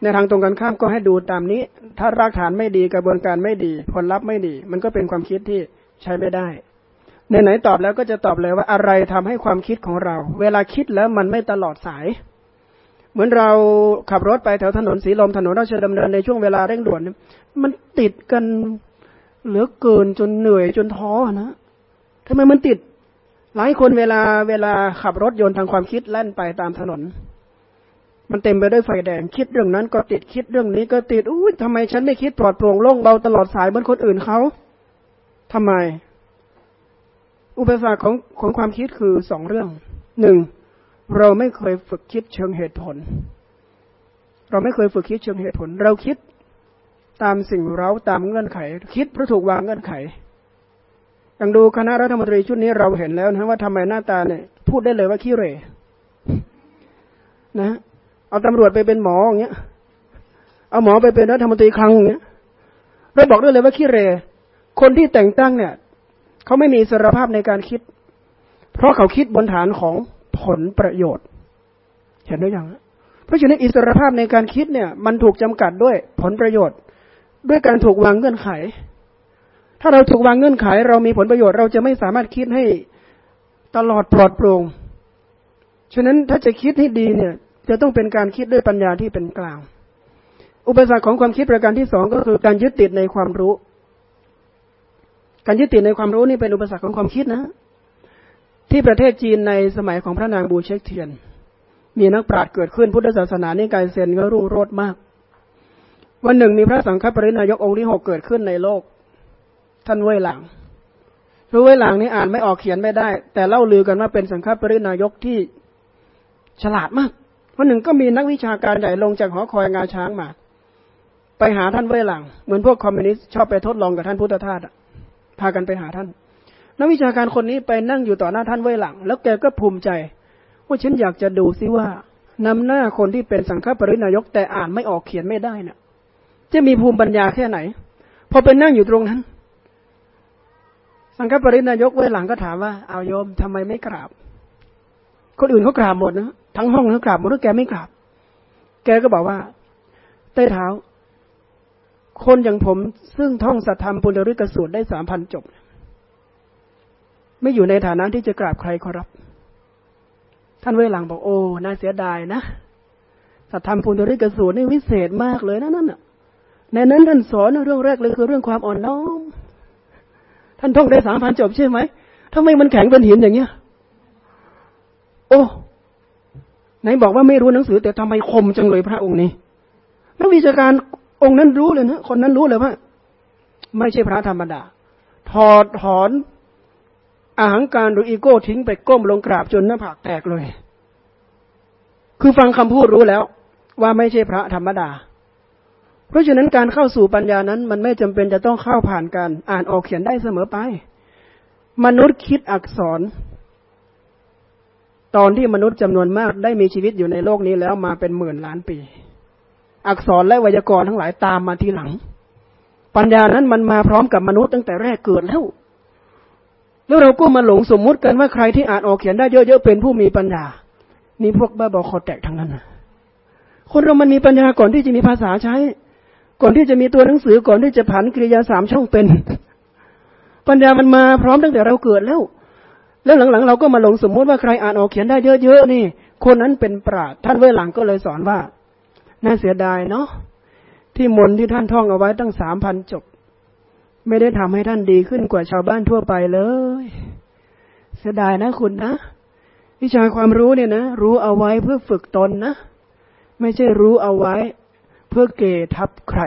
ในทางตรงกันข้ามก็ให้ดูตามนี้ ถ้ารากฐานไม่ดีกระบวนการไม่ดี ผลลัพธ์ไม่ดี มันก็เป็นความคิดที่ใช้ไม่ได้ในไหนตอบแล้วก็จะตอบเลยว่าอะไรทำให้ความคิดของเรา เวลาคิดแล้วมันไม่ตลอดสาย เหมือนเราขับรถไปแถวถนนสีลมถนนราชดำเนินในช่วงเวลาเร่งด่วนมันติดกันเหลือเกินจนเหนื่อยจนท้อนะทำไมมันติด หลายคนเวลาเวลาขับรถยนต์ทางความคิดแล่นไปตามถนน มันเต็มไปด้วยไฟแดง คิดเรื่องนั้นก็ติดคิดเรื่องนี้ก็ติดอุ้ทำไมฉันไม่คิดปลอดโปร่งโล่งเบาตลอดสายเหมือนคนอื่นเขาทำไม อุปสรรคของของความคิดคือสองเรื่องหนึ่งเราไม่เคยฝึกคิดเชิงเหตุผล เราไม่เคยฝึกคิดเชิงเหตุผล เราคิดตามสิ่งเราตามเงื่อนไข คิดเพราะถูกวางเงื่อนไขอย่างดูคณะรัฐมนตรีชุดนี้เราเห็นแล้วนะว่าทำไมหน้าตาเนี่ย พูดได้เลยว่าขี้เร่นะ เอาตำรวจไปเป็นหมออย่างเงี้ย เอาหมอไปเป็นรัฐมนตรีคลังอย่างเงี้ยเราบอกด้เลยว่าขี้เร คนที่แต่งตั้งเนี่ยเขาไม่มีสารภาพในการคิด เพราะเขาคิดบนฐานของผลประโยชน์ เห็นด้วยยังเพราะฉะนั้นอิสรภาพในการคิดเนี่ย มันถูกจำกัดด้วยผลประโยชน์ ด้วยการถูกวางเงื่อนไข ถ้าเราถูกวางเงื่อนไข เรามีผลประโยชน์เราจะไม่สามารถคิดให้ตลอดปลอดโปร่งฉะนั้นถ้าจะคิดให้ดีเนี่ย จะต้องเป็นการคิดด้วยปัญญาที่เป็นกลาง อุปสรรคของความคิดประการที่สองก็คือการยึดติดในความรู้ การยึดติดในความรู้นี่เป็นอุปสรรคของความคิดนะ ที่ประเทศจีนในสมัยของพระนางบูเชกเทียน มีนักปราชญ์เกิดขึ้นพุทธศาสนาในกายเซนก็รุ่งโรจน์มาก วันหนึ่งมีพระสังฆปรินายกองค์ที่หกเกิดขึ้นในโลก ท่านเว่ยหลังรู้เว่ยหลังนี่อ่านไม่ออกเขียนไม่ได้ แต่เล่าลือกันว่าเป็นสังฆปรินายกที่ฉลาดมาก วันหนึ่งก็มีนักวิชาการใหญ่ลงจากหอคอยงาช้างมา ไปหาท่านเว่ยหลัง เหมือนพวกคอมมิวนิสต์ชอบไปทดลองกับท่านพุทธทาสพากันไปหาท่าน นักวิชาการคนนี้ไปนั่งอยู่ต่อหน้าท่านเว่ยหลัง แล้วแกก็ภูมิใจ ว่าฉันอยากจะดูซิว่านำหน้าคนที่เป็นสังฆปรินายกแต่อ่านไม่ออกเขียนไม่ได้นะ่ยจะมีภูมิปัญญาแค่ไหน พอไปนั่งอยู่ตรงนั้น สังฆปรินายกเว้หลังก็ถามว่าเอาโยมทำไมไม่กราบ คนอื่นเขากราบหมดนะ ทั้งห้องเขากราบหมดแล้วแกไม่กราบ แกก็บอกว่าใต้เท้า คนอย่างผมซึ่งท่องสัทธรรมปุญริกสูตรได้สามพันจบ ไม่อยู่ในฐานะที่จะกราบใครขอรับ ท่านเวหลังบอกโอ้น่าเสียดายนะสัทธรรมปุญริกสูตรนี่วิเศษมากเลยนะนั่นน่ะในนั้นท่านสอนเรื่องแรกเลยคือเรื่องความอ่อนน้อม ท่านท่องได้สามพันจบใช่ไหมทำไมมันแข็งเป็นหินอย่างเงี้ย โอ้ ไหนบอกว่าไม่รู้หนังสือ แต่ทำไมคมจังเลยพระองค์นี้ นักวิชาการองค์นั้นรู้เลยนะคนนั้นรู้เลยว่า ไม่ใช่พระธรรมดา ถอดถอนอาหังการหรืออีโก้ทิ้งไปก้มลงกราบจนหน้าผากแตกเลย คือฟังคำพูดรู้แล้ว ว่าไม่ใช่พระธรรมดา เพราะฉะนั้นการเข้าสู่ปัญญานั้น มันไม่จำเป็นจะต้องเข้าผ่านการอ่านออกเขียนได้เสมอไป มนุษย์คิดอักษร ตอนที่มนุษย์จำนวนมากได้มีชีวิตอยู่ในโลกนี้แล้วมาเป็นหมื่นล้านปี อักษรและไวยากรณ์ทั้งหลายตามมาทีหลัง ปัญญานั้นมันมาพร้อมกับมนุษย์ตั้งแต่แรกเกิดแล้ว แล้วเราก็มาหลงสมมุติกันว่าใครที่อ่านออกเขียนได้เยอะๆเป็นผู้มีปัญญา นี่พวกบ้าบอคอแตกทั้งนั้นนะคนเรามันมีปัญญาก่อนที่จะมีภาษาใช้ ก่อนที่จะมีตัวหนังสือก่อนที่จะผันกริยาสามช่องเป็น ปัญญามันมาพร้อมตั้งแต่เราเกิดแล้ว แล้วหลังๆ เราก็มาหลงสมมติว่าใครอ่านออกเขียนได้เยอะๆนี่ คนนั้นเป็นปราดท่านเวหลังก็เลยสอนว่า น่าเสียดายเนาะที่มนที่ท่านท่องเอาไว้ตั้งสามพันจบ ไม่ได้ทำให้ท่านดีขึ้นกว่าชาวบ้านทั่วไปเลย เสียดายนะคุณนะวิชาความรู้เนี่ยนะรู้เอาไว้เพื่อฝึกตนนะ ไม่ใช่รู้เอาไว้เพื่อเกทับใคร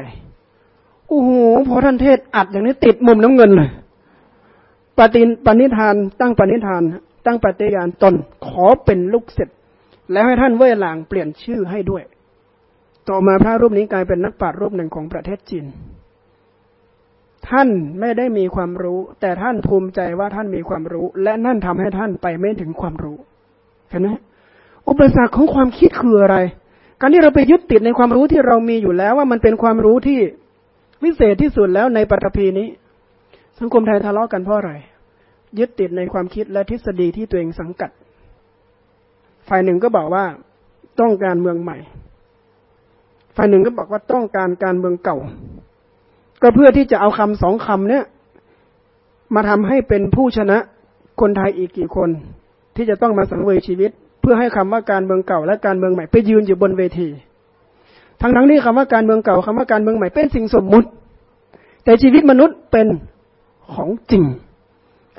โอ้โหพอท่านเทศอัดอย่างนี้ติดมุมน้ำเงินเลย ปฏิปณิธาน ตั้งปณิธาน ตั้งปฏิญาณตนขอเป็นลูกศิษย์แล้วให้ท่านเว่ยหลางเปลี่ยนชื่อให้ด้วย ต่อมาพระรูปนี้กลายเป็นนักปราชญ์รูปหนึ่งของประเทศจีน ท่านไม่ได้มีความรู้ แต่ท่านภูมิใจว่าท่านมีความรู้ และนั่นทำให้ท่านไปไม่ถึงความรู้เห็นไหมอุปสรรคของความคิดคืออะไร การที่เราไปยึดติดในความรู้ที่เรามีอยู่แล้วว่ามันเป็นความรู้ที่วิเศษที่สุดแล้วในปฐพีนี้ สังคมไทยทะเลาะกันเพราะอะไร ยึดติดในความคิดและทฤษฎีที่ตัวเองสังกัด ฝ่ายหนึ่งก็บอกว่าต้องการเมืองใหม่ ฝ่ายหนึ่งก็บอกว่าต้องการการเมืองเก่า ก็เพื่อที่จะเอาคำสองคำเนี้ยมาทำให้เป็นผู้ชนะคนไทยอีกกี่คน ที่จะต้องมาสังเวยชีวิต เพื่อให้คำว่าการเมืองเก่า และการเมืองใหม่ไปยืนอยู่บนเวที ทั้งทั้งนี้คำว่าการเมืองเก่าคำว่าการเมืองใหม่เป็นสิ่งสมมุติ แต่ชีวิตมนุษย์เป็นของจริง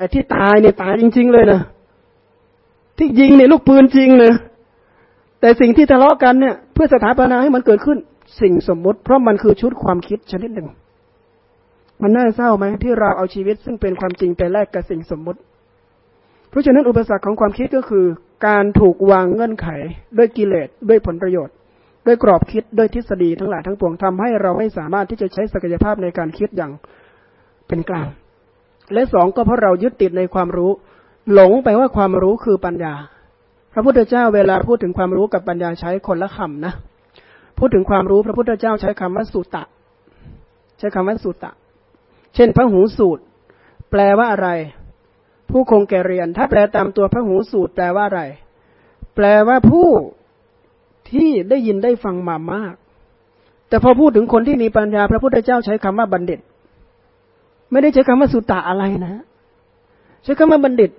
ไอ้ที่ตายเนี่ยตายจริง ๆ เลยนะที่ยิงเนี่ยลูกปืนจริงเลยแต่สิ่งที่ทะเลาะกันเนี่ย เพื่อสถาปนาให้มันเกิดขึ้น สิ่งสมมุติ เพราะมันคือชุดความคิดชนิดหนึ่ง มันน่าเศร้าไหมที่เราเอาชีวิตซึ่งเป็นความจริงไปแลกกับสิ่งสมมุติ เพราะฉะนั้นอุปสรรคของความคิดก็คือ การถูกวางเงื่อนไข ด้วยกิเลสด้วยผลประโยชน์ ด้วยกรอบคิดด้วยทฤษฎีทั้งหลายทั้งปวงทำให้เราไม่สามารถที่จะใช้ศักยภาพในการคิดอย่างเป็นกลาง และสองก็เพราะเรายึดติดในความรู้ หลงไปว่าความรู้คือปัญญา พระพุทธเจ้าเวลาพูดถึงความรู้กับปัญญาใช้คนละคำนะพูดถึงความรู้พระพุทธเจ้าใช้คำว่าสุตะ ใช้คำว่าสุตะ เช่นพระหูสูตร แปลว่าอะไร ผู้คงแก่เรียน ถ้าแปลตามตัวพระหูสูตร แปลว่าอะไร แปลว่าผู้ที่ได้ยินได้ฟังมามาก แต่พอพูดถึงคนที่มีปัญญา พระพุทธเจ้าใช้คำว่าบัณฑิต ไม่ได้ใช้คำว่าสุตะอะไรนะ ใช้คำว่าบัณฑิต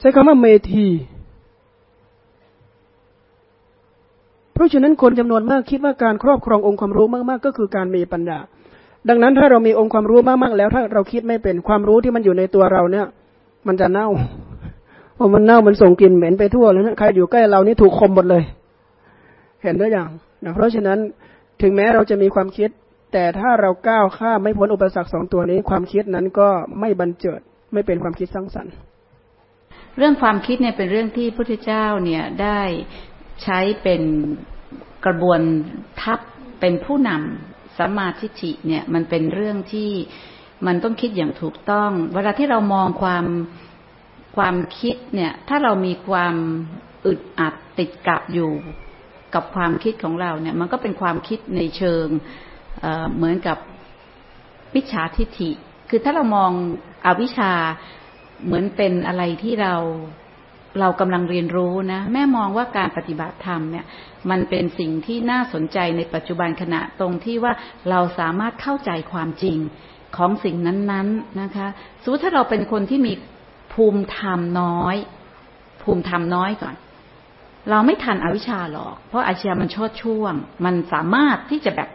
ใช้คำว่าเมธีเพราะฉะนั้นคนจำนวนมากคิดว่าการครอบครององค์ความรู้มากๆ ก็คือการมีปัญญา ดังนั้นถ้าเรามีองค์ความรู้มากๆแล้ว ถ้าเราคิดไม่เป็นความรู้ที่มันอยู่ในตัวเราเนี่ย มันจะเน่าพอมันเน่ามันส่งกลิ่นเหม็นไปทั่วแล้วนะใครอยู่ใกล้เรานี่ถูกคมหมดเลย เห็นด้วยอย่างนะเพราะฉะนั้นถึงแม้เราจะมีความคิด แต่ถ้าเราก้าวข้ามไม่พ้นอุปสรรคสองตัวนี้ ความคิดนั้นก็ไม่บันเจิดไม่เป็นความคิดสร้างสรรค์ เรื่องความคิดเนี่ยเป็นเรื่องที่พระพุทธเจ้าเนี่ยได้ใช้เป็นกระบวนทัพเป็นผู้นำสัมมาทิฏฐิเนี่ยมันเป็นเรื่องที่มันต้องคิดอย่างถูกต้อง เวลาที่เรามองความความคิดเนี่ย ถ้าเรามีความอึดอัดติดกับอยู่กับความคิดของเราเนี่ย มันก็เป็นความคิดในเชิง เหมือนกับวิชาทิฏฐิ คือถ้าเรามองอวิชชาเหมือนเป็นอะไรที่เราเรากำลังเรียนรู้นะ แม่มองว่าการปฏิบัติธรรมเนี่ย มันเป็นสิ่งที่น่าสนใจในปัจจุบันขณะตรงที่ว่าเราสามารถเข้าใจความจริงของสิ่งนั้นๆนะคะสมมติถ้าเราเป็นคนที่มีภูมิธรรมน้อย ภูมิธรรมน้อยก่อน เราไม่ทันอวิชชาหรอก เพราะอาชญามันชดช่วง มันสามารถที่จะแบบ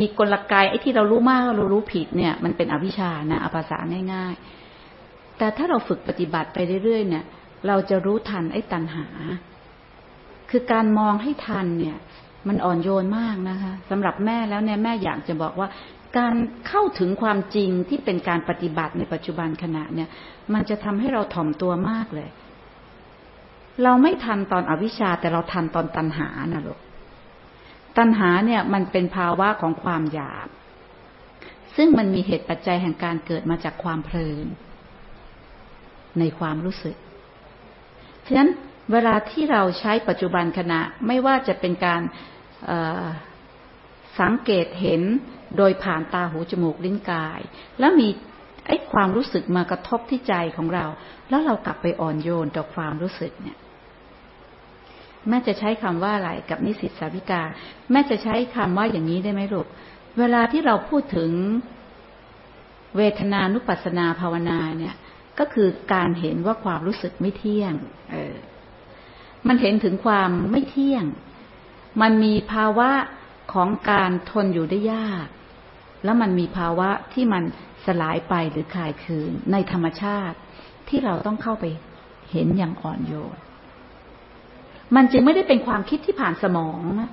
มีกลไกไอ้ที่เรารู้มากเรารู้ผิดเนี่ย มันเป็นอวิชชานะอาภาษาง่าย ๆ แต่ถ้าเราฝึกปฏิบัติไปเรื่อยๆเนี่ย เราจะรู้ทันไอ้ตัณหา คือการมองให้ทันเนี่ย มันอ่อนโยนมากนะคะสำหรับแม่แล้วเนี่ยแม่อยากจะบอกว่า การเข้าถึงความจริงที่เป็นการปฏิบัติในปัจจุบันขณะเนี่ย มันจะทำให้เราถ่อมตัวมากเลย เราไม่ทันตอนอวิชชาแต่เราทันตอนตัณหานะลูก ตัณหาเนี่ยมันเป็นภาวะของความอยาก ซึ่งมันมีเหตุปัจจัยแห่งการเกิดมาจากความเพลิน ในความรู้สึก ฉะนั้นเวลาที่เราใช้ปัจจุบันขณะไม่ว่าจะเป็นการสังเกตเห็นโดยผ่านตาหูจมูกลิ้นกาย แล้วมีไอ้ความรู้สึกมากระทบที่ใจของเรา แล้วเรากลับไปอ่อนโยนต่อความรู้สึกเนี่ย แม่จะใช้คำว่าอะไรกับนิสิตสาวิกา แม่จะใช้คำว่าอย่างนี้ได้ไหมลูก เวลาที่เราพูดถึงเวทนานุปัสนาภาวนาเนี่ย ก็คือการเห็นว่าความรู้สึกไม่เที่ยง เออ มันเห็นถึงความไม่เที่ยง มันมีภาวะของการทนอยู่ได้ยาก แล้วมันมีภาวะที่มันสลายไปหรือคลายคืนในธรรมชาติที่เราต้องเข้าไปเห็นอย่างอ่อนโยน มันจึงไม่ได้เป็นความคิดที่ผ่านสมองนะ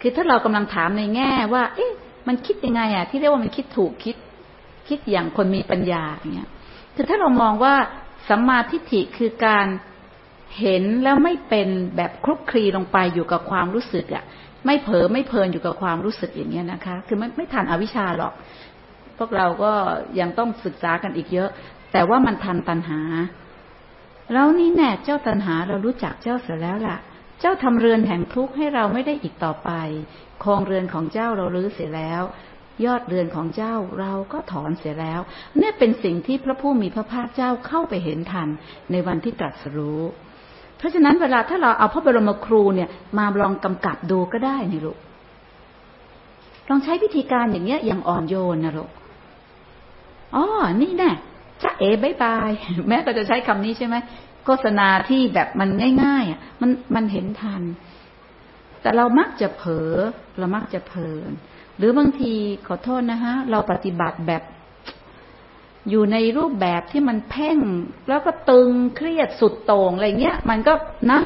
คือถ้าเรากำลังถามในแง่ว่า เอ๊ะ มันคิดยังไงอะ ที่เรียกว่ามันคิดถูกคิด คิดอย่างคนมีปัญญาอย่างเงี้ยคือถ้าเรามองว่าสัมมาทิฏฐิคือการเห็นแล้วไม่เป็นแบบคลุกคลีลงไปอยู่กับความรู้สึกอะ ไม่เผลอไม่เพลินอยู่กับความรู้สึกอย่างเงี้ยนะคะ คือไม่ไม่ทันอวิชชาหรอก พวกเราก็ยังต้องศึกษากันอีกเยอะ แต่ว่ามันทันตัณหา แล้วนี่แน่เจ้าตัณหาเรารู้จักเจ้าเสียแล้วล่ะ เจ้าทำเรือนแห่งทุกข์ให้เราไม่ได้อีกต่อไปคองเรือนของเจ้าเราลื้อเสียแล้ว ยอดเรือนของเจ้าเราก็ถอนเสียแล้วนี่เป็นสิ่งที่พระผู้มีพระภาคเจ้าเข้าไปเห็นทันในวันที่ตรัสรู้เพราะฉะนั้นเวลาถ้าเราเอาพระบรมครูเนี่ยมาลองกำกับดูก็ได้นี่ลูก ลองใช้วิธีการอย่างเงี้ยอย่างอ่อนโยนนะลูก อ๋อ นี่แน่ จ้าเอ๋บายบาย แม่ก็จะใช้คำนี้ใช่ไหมโฆษณาที่แบบมันง่ายๆอะมันมันเห็นทัน แต่เรามักจะเผลอเรามักจะเพลินหรือบางทีขอโทษนะฮะ เราปฏิบัติแบบ อยู่ในรูปแบบที่มันเพ่ง แล้วก็ตึงเครียดสุดโต่งอะไรเงี้ย มันก็นะ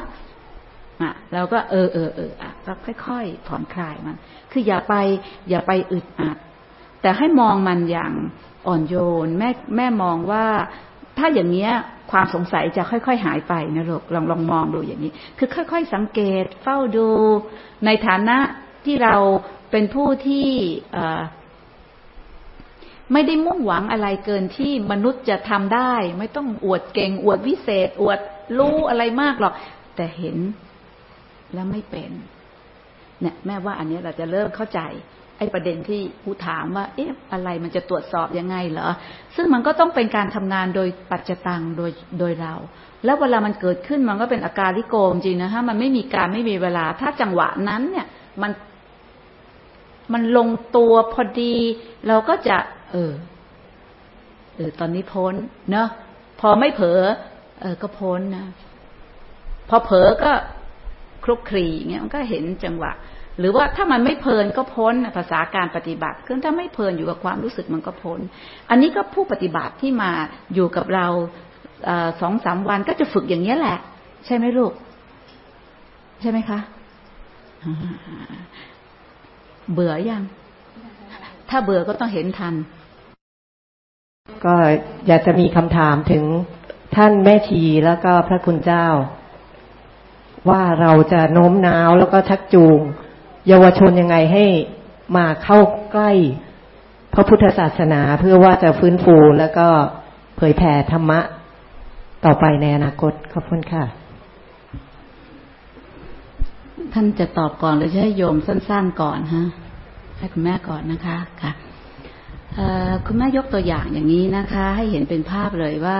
อะเราก็เออเออเอออะก็ค่อยๆผ่อนคลายมัน คืออย่าไป อย่าไปอึดอัด แต่ให้มองมันอย่าง อ่อนโยน แม่แม่มองว่าถ้าอย่างเนี้ยความสงสัยจะค่อย ๆ หายไปนะลูกลองลองมองดูอย่างนี้ คือค่อย ๆ สังเกตเฝ้าดูในฐานะที่เราเป็นผู้ที่ไม่ได้มุ่งหวังอะไรเกินที่มนุษย์จะทำได้ ไม่ต้องอวดเก่ง อวดวิเศษ อวดรู้อะไรมากหรอก แต่เห็นแล้วไม่เป็น เนี่ย แม่ว่าอันนี้เราจะเริ่มเข้าใจ ไอ้ประเด็นที่ผู้ถามว่า เอ๊ะอะไรมันจะตรวจสอบยังไงเหรอ ซึ่งมันก็ต้องเป็นการทำงานโดยปัจจตังโดยโดยเรา แล้วเวลามันเกิดขึ้นมันก็เป็นอาการลิโกมจริงนะฮะมันไม่มีการไม่มีเวลา ถ้าจังหวะนั้นเนี่ยมันมันลงตัวพอดี เราก็จะ เออเออตอนนี้พ้น เนาะพอไม่เผลอเออก็พ้นนะ พอเผลอก็คลุกคลีเงี้ยมันก็เห็นจังหวะ หรือว่าถ้ามันไม่เพลินก็พ้นภาษาการปฏิบัติคือถ้าไม่เพลินอยู่กับความรู้สึกมันก็พ้น อันนี้ก็ผู้ปฏิบัติที่มาอยู่กับเราสองสามวันก็จะฝึกอย่างนี้แหละ ใช่ไหมลูก ใช่ไหมคะเบื่อยัง ถ้าเบื่อก็ต้องเห็นทัน ก็อยากจะมีคำถามถึงท่านแม่ชีแล้วก็พระคุณเจ้า ว่าเราจะโน้มน้าวแล้วก็ชักจูง เยาวชนยังไงให้มาเข้าใกล้พระพุทธศาสนาเพื่อว่าจะฟื้นฟูแล้วก็เผยแผ่ธรรมะต่อไปในอนาคตขอบคุณค่ะ ท่านจะตอบก่อนหรือจะให้โยมสั้นๆก่อนฮะให้คุณแม่ก่อนนะคะค่ะคุณแม่ยกตัวอย่างอย่างนี้นะคะ ให้เห็นเป็นภาพเลยว่า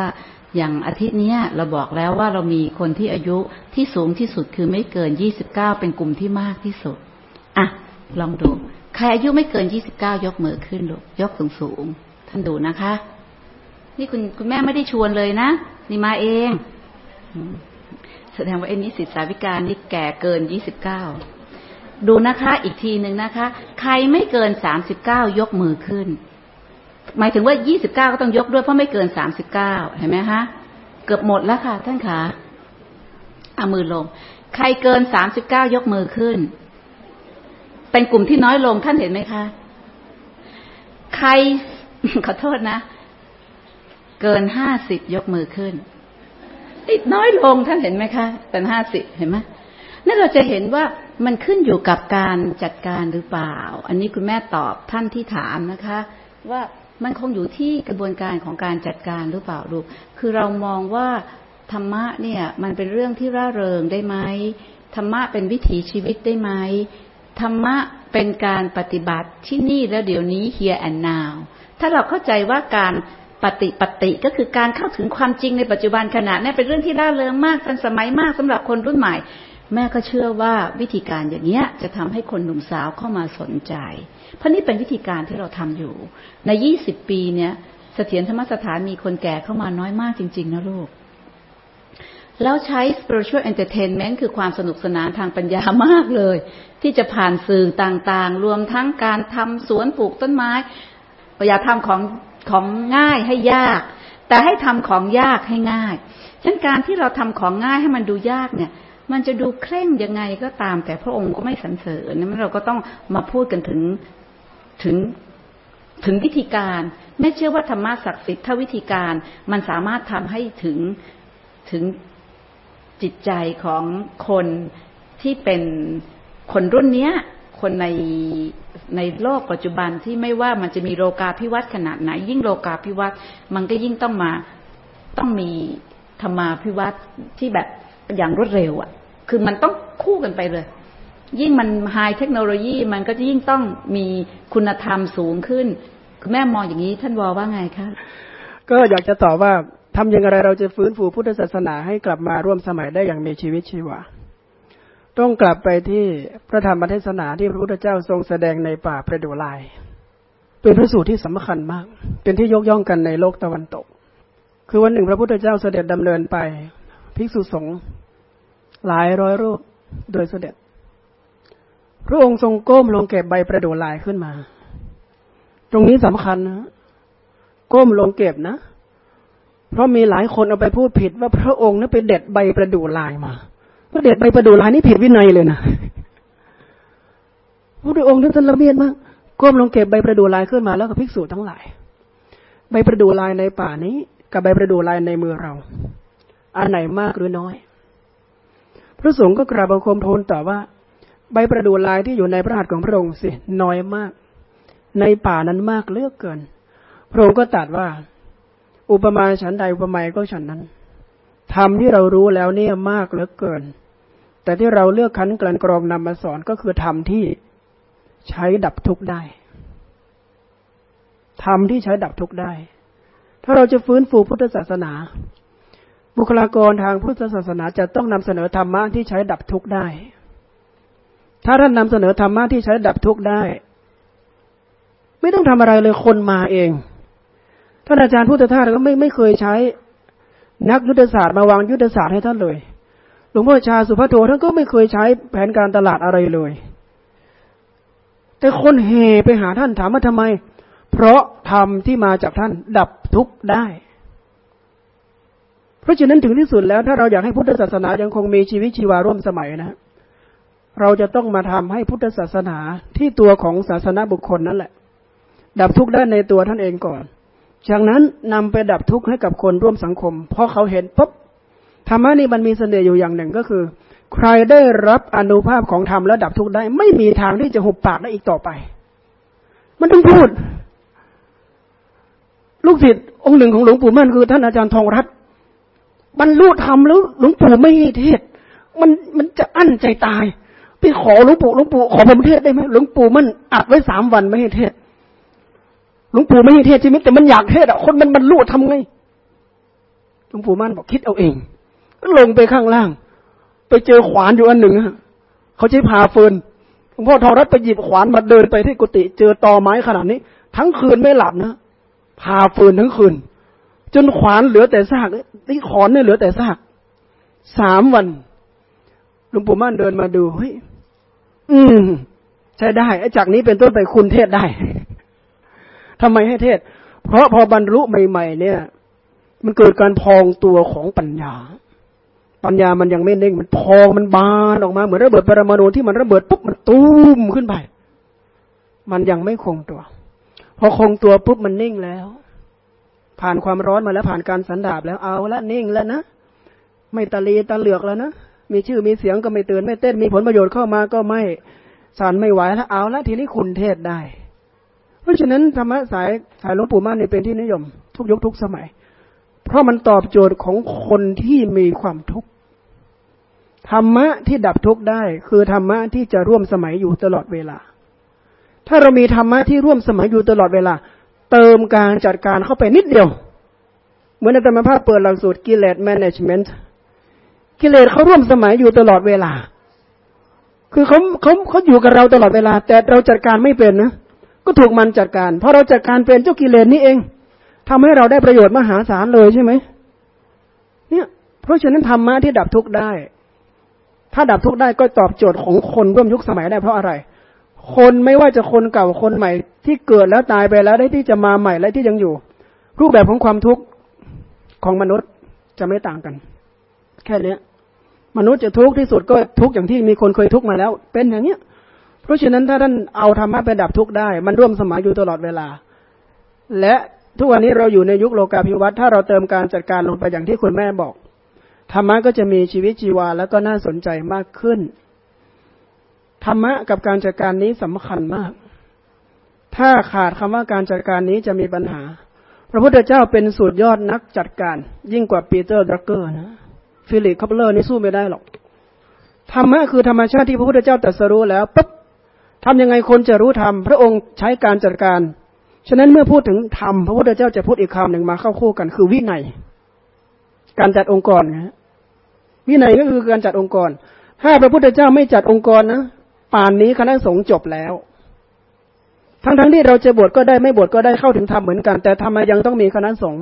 อย่างอาทิตย์นี้เราบอกแล้วว่าเรามีคนที่อายุที่สูงที่สุดคือไม่เกินยี่สิบเก้าเป็นกลุ่มที่มากที่สุด อะ ลองดู ใครอายุไม่เกินยี่สิบเก้ายกมือขึ้นลูกยกสูงสูงท่านดูนะคะ นี่คุณคุณแม่ไม่ได้ชวนเลยนะนี่มาเองแสดงว่าไอ้นิสิตสาวิการนี่แก่เกินยี่สิบเก้าดูนะคะ อีกทีหนึ่งนะคะ ใครไม่เกินสามสิบเก้ายกมือขึ้น หมายถึงว่ายี่สิบเก้าก็ต้องยกด้วยเพราะไม่เกินสามสิบเก้าเห็นไหมคะเกือบหมดแล้วค่ะ ท่านขาเอามือลง ใครเกินสามสิบเก้ายกมือขึ้น เป็นกลุ่มที่น้อยลงท่านเห็นไหมคะ ใครขอโทษนะ เกินห้าสิบยกมือขึ้น ติดน้อยลงท่านเห็นไหมคะ เป็นห้าสิบเห็นไหมนั่นเราจะเห็นว่ามันขึ้นอยู่กับการจัดการหรือเปล่า อันนี้คุณแม่ตอบท่านที่ถามนะคะ ว่ามันคงอยู่ที่กระบวนการของการจัดการหรือเปล่าลูก คือเรามองว่าธรรมะเนี่ย มันเป็นเรื่องที่ร่าเริงได้ไหมธรรมะเป็นวิถีชีวิตได้ไหม ธรรมะเป็นการปฏิบัติที่นี่แล้วเดี๋ยวนี้ here and now ถ้าเราเข้าใจว่าการปฏิปฏิก็คือการเข้าถึงความจริงในปัจจุบันขณะนี้เป็นเรื่องที่ร่าเริงมากทันสมัยมากสำหรับคนรุ่นใหม่ แม่ก็เชื่อว่าวิธีการอย่างนี้จะทำให้คนหนุ่มสาวเข้ามาสนใจ เพราะนี่เป็นวิธีการที่เราทำอยู่ ในยี่สิบปีเนี้ยเสถียรธรรมสถานมีคนแก่เข้ามาน้อยมากจริง ๆ นะลูก แล้วใช้ spiritual entertainment คือความสนุกสนานทางปัญญามากเลย ที่จะผ่านสื่อต่างๆ รวมทั้งการทำสวนปลูกต้นไม้ อย่าทำของของง่ายให้ยาก แต่ให้ทำของยากให้ง่ายฉะนั้นการที่เราทำของง่ายให้มันดูยากเนี่ย มันจะดูเคร่งยังไงก็ตาม แต่พระองค์ก็ไม่สรรเสริญนั้นเราก็ต้องมาพูดกันถึงถึงถึงวิธีการไม่เชื่อว่าธรรมะศักดิ์สิทธิ์ถ้าวิธีการมันสามารถทำให้ถึงถึง จิตใจของคนที่เป็นคนรุ่นเนี้ย คนในในโลกปัจจุบันที่ไม่ว่ามันจะมีโลกาภิวัตขนาดไหน ยิ่งโลกาภิวัตมันก็ยิ่งต้องมาต้องมีธรรมาภิวัตที่แบบอย่างรวดเร็วอะ่ะ คือมันต้องคู่กันไปเลย ยิ่งมันไฮเทคโนโลยีมันก็จะยิ่งต้องมีคุณธรรมสูงขึ้น คุณแม่มองอย่างนี้ท่านวอว่าไงคะ ก็อยากจะตอบว่า ทำอย่างไรเราจะฟื้นฟูพุทธศาสนาให้กลับมาร่วมสมัยได้อย่างมีชีวิตชีวา ต้องกลับไปที่พระธรรมเทศนาที่พระพุทธเจ้าทรงแสดงในป่าประดูลาย เป็นพระสูตรที่สำคัญมาก เป็นที่ยกย่องกันในโลกตะวันตก คือวันหนึ่งพระพุทธเจ้าเสด็จดำเนินไป ภิกษุสงฆ์หลายร้อยรูปโดยเสด็จ พระองค์ทรงก้มลงเก็บใบประดู่ลายขึ้นมา ตรงนี้สำคัญนะ ก้มลงเก็บนะ เพราะมีหลายคนเอาไปพูดผิดว่าพระองค์นั้นไปเด็ดใบประดู่ลายมาพระเด็ดใบประดู่ลายนี่ผิดวินัยเลยนะพระองค์ท่านละเมียดมากก้มลงเก็บใบประดู่ลายขึ้นมาแล้วก็ภิกษุทั้งหลาย ใบประดู่ลายในป่านี้ กับใบประดู่ลายในมือเรา อันไหนมากหรือน้อย พระสงฆ์ก็กราบบังคมทูลต่อว่า ใบประดู่ลายที่อยู่ในพระหัตถ์ของพระองค์สิน้อยมาก ในป่านั้นมากเลือกเกิน พระองค์ก็ตรัสว่า อุปมาฉันใดอุปไมยก็ฉันนั้นธรรมที่เรารู้แล้วเนี่ยมากเหลือเกิน แต่ที่เราเลือกคันกลั่นกรองนำมาสอนก็คือธรรมที่ใช้ดับทุกข์ได้ธรรมที่ใช้ดับทุกข์ได้ ถ้าเราจะฟื้นฟูพุทธศาสนา บุคลากรทางพุทธศาสนาจะต้องนำเสนอธรรมะที่ใช้ดับทุกข์ได้ ถ้าท่านนำเสนอธรรมะที่ใช้ดับทุกข์ได้ ไม่ต้องทำอะไรเลยคนมาเอง ท่านอาจารย์พุทธทาสก็ไม่ไม่เคยใช้ นักยุทธศาสตร์มาวางยุทธศาสตร์ให้ท่านเลย หลวงพ่อชาสุภโทท่านก็ไม่เคยใช้แผนการตลาดอะไรเลย แต่คนเฮไปหาท่านถามว่าทำไม เพราะธรรมที่มาจากท่านดับทุกข์ได้ เพราะฉะนั้นถึงที่สุดแล้ว ถ้าเราอยากให้พุทธศาสนายังคงมีชีวิตชีวาร่วมสมัยนะเราจะต้องมาทำให้พุทธศาสนาที่ตัวของศาสนาบุคคลนั่นแหละ ดับทุกข์ได้ในตัวท่านเองก่อน จากนั้นนำไปดับทุกข์ให้กับคนร่วมสังคม เพราะเขาเห็นปุ๊บธรรมะนี่มันมีเสน่ห์อยู่อย่างหนึ่งก็คือ ใครได้รับอนุภาพของธรรมแล้วดับทุกข์ได้ ไม่มีทางที่จะหุบปากได้อีกต่อไป มันต้องพูด ลูกศิษย์องค์หนึ่งของหลวงปู่มั่นคือท่านอาจารย์ทองรัตน์บรรลุธรรมแล้วหลวงปู่ไม่ให้เทศ มันมันจะอั้นใจตาย ไปขอหลวงปู่หลวงปู่ขอผมเทศได้ไหมหลวงปู่มันอัดไว้สามวันไม่ให้เทศ หลวงปู่ไม่ให้เทศใช่ไหมแต่มันอยากเทศอะคนมันบรรลุทำไงหลวงปู่มั่นบอกคิดเอาเองก็ลงไปข้างล่าง ไปเจอขวานอยู่อันหนึ่งเขาใช้พาเฟินหลวงพ่อทอรัตไปหยิบขวานมาเดินไปที่กุฏิเจอตอไม้ขนาดนี้ ทั้งคืนไม่หลับนะพาเฟินทั้งคืน จนขวานเหลือแต่ซากนี่ขอนเนี่ยเหลือแต่ซากสามวันหลวงปู่มั่นเดินมาดูเฮ้ยอืม ใช่ได้จากนี้เป็นต้นไปคุณเทศได้ ทำไมให้เทศ เพราะพอบรรลุใหม่ ๆ เนี่ย มันเกิดการพองตัวของปัญญา ปัญญามันยังไม่เน่งมันพองมันบานออกมาเหมือนระเบิดปรมาณูที่มันระเบิดปุ๊บมันตุ้มขึ้นไป มันยังไม่คงตัว พอคงตัวปุ๊บมันนิ่งแล้ว ผ่านความร้อนมาแล้วผ่านการสันดาบแล้วเอาละนิ่งแล้วนะไม่ตะลีตะเหลือกแล้วนะมีชื่อมีเสียงก็ไม่ตื่นไม่เต้นมีผลประโยชน์เข้ามาก็ไม่สั่นไม่ไหวแล้วเอาละทีนี้คุณเทศได้ เพราะฉะนั้นธรรมะสายสายหลวงปู่มั่นนี่ยเป็นที่นิยม ทุกยุคทุกสมัย เพราะมันตอบโจทย์ของคนที่มีความทุกข์ธรรมะที่ดับทุกข์ได้ คือธรรมะที่จะร่วมสมัยอยู่ตลอดเวลา ถ้าเรามีธรรมะที่ร่วมสมัยอยู่ตลอดเวลา เติมการจัดการเข้าไปนิดเดียว เหมือนอาจารย์ภาพเปิดหลักสูตรกิเลสแมネจเมนต์กิเลสเขาร่วมสมัยอยู่ตลอดเวลา คือเขาเขาเขาอยู่กับเราตลอดเวลา แต่เราจัดการไม่เป็นนะ ก็ถูกมันจัดการ เพราะเราจัดการเป็นเจ้ากิเลสนี่เองทำให้เราได้ประโยชน์มหาศาลเลยใช่ไหมเนี่ย เพราะฉะนั้นธรรมะที่ดับทุกข์ได้ ถ้าดับทุกข์ได้ก็ตอบโจทย์ของคนร่วมยุคสมัยได้เพราะอะไร คนไม่ว่าจะคนเก่าคนใหม่ ที่เกิดแล้วตายไปแล้วได้ที่จะมาใหม่และที่ยังอยู่ รูปแบบของความทุกข์ของมนุษย์จะไม่ต่างกัน แค่เนี้ยมนุษย์จะทุกข์ที่สุดก็ทุกข์อย่างที่มีคนเคยทุกข์มาแล้ว เป็นอย่างเนี้ย เพราะฉะนั้นถ้าท่านเอาธรรมะไปดับทุกข์ได้ มันร่วมสมัยอยู่ตลอดเวลา และทุกวันนี้เราอยู่ในยุคโลกาภิวัตน์ถ้าเราเติมการจัดการลงไปอย่างที่คุณแม่บอกธรรมะก็จะมีชีวิตชีวาแล้วก็น่าสนใจมากขึ้นธรรมะกับการจัดการนี้สำคัญมาก ถ้าขาดคำว่าการจัดการนี้จะมีปัญหา พระพุทธเจ้าเป็นสุดยอดนักจัดการ ยิ่งกว่าปีเตอร์ดรักเกอร์นะ ฟิลิปคอตเลอร์นี่สู้ไม่ได้หรอก ธรรมะคือธรรมชาติที่พระพุทธเจ้าตรัสรู้แล้วปุ๊บ ทำยังไงคนจะรู้ธรรมพระองค์ใช้การจัดการ ฉะนั้นเมื่อพูดถึงธรรมพระพุทธเจ้าจะพูดอีกคำหนึ่งมาเข้าคู่กัน คือวินัย การจัดองค์กรนะวินัยก็คือการจัดองค์กร ถ้าพระพุทธเจ้าไม่จัดองค์กรนะป่านนี้คณะสงฆ์จบแล้ว ทั้งทั้งที่เราจะบวชก็ได้ไม่บวชก็ได้เข้าถึงธรรมเหมือนกัน แต่ทำไมยังต้องมีคณะสงฆ์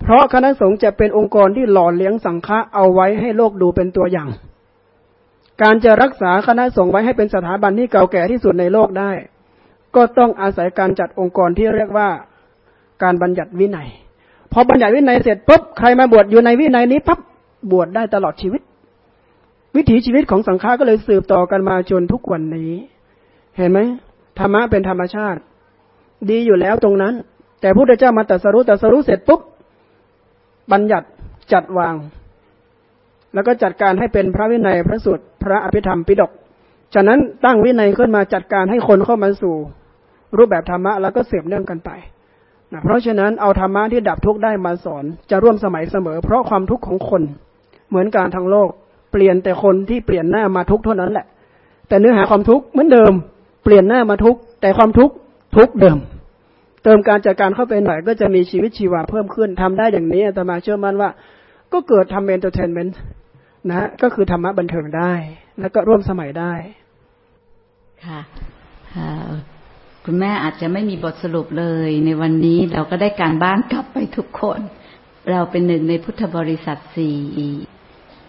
เพราะคณะสงฆ์จะเป็นองค์กรที่หล่อเลี้ยงสังฆะเอาไว้ให้โลกดูเป็นตัวอย่าง การจะรักษาคณะสงฆ์ไว้ให้เป็นสถาบันที่เก่าแก่ที่สุดในโลกได้ ก็ต้องอาศัยการจัดองค์กรที่เรียกว่าการบัญญัติวินัย พอบัญญัติวินัยเสร็จปุ๊บใครมาบวชอยู่ในวินัยนี้ปั๊บบวชได้ตลอดชีวิต วิถีชีวิตของสังฆาก็เลยสืบต่อกันมาจนทุกวันนี้ เห็นไหมธรรมะเป็นธรรมชาติ ดีอยู่แล้วตรงนั้น แต่พระพุทธเจ้ามาตรัสรู้ตรัสรู้เสร็จปุ๊บบัญญัติจัดวาง แล้วก็จัดการให้เป็นพระวินัยพระสุตรพระอภิธรรมปิฎกจากนั้นตั้งวินัยขึ้นมาจัดการให้คนเข้ามาสู่ รูปแบบธรรมะแล้วก็เสียบเนื่องกันไปนะเพราะฉะนั้นเอาธรรมะที่ดับทุกข์ได้มาสอนจะร่วมสมัยเสมอ เพราะความทุกข์ของคนเหมือนกันทั้งโลก เปลี่ยนแต่คนที่เปลี่ยนหน้ามาทุกข์เท่านั้นแหละ แต่เนื้อหาความทุกข์เหมือนเดิม เปลี่ยนหน้ามาทุกข์แต่ความทุกข์ทุกข์เดิม เติมการจัดการเข้าไปหน่อยก็จะมีชีวิตชีวาเพิ่มขึ้นทำได้อย่างนี้อาตมาเชื่อมั่นว่า ก็เกิดธรรม entertainment นะ ก็คือธรรมะบันเทิงได้ แล้วก็ร่วมสมัยได้ ค่ะคุณแม่อาจจะไม่มีบทสรุปเลย ในวันนี้เราก็ได้การบ้านกลับไปทุกคน เราเป็นหนึ่งในพุทธบริษัทสี่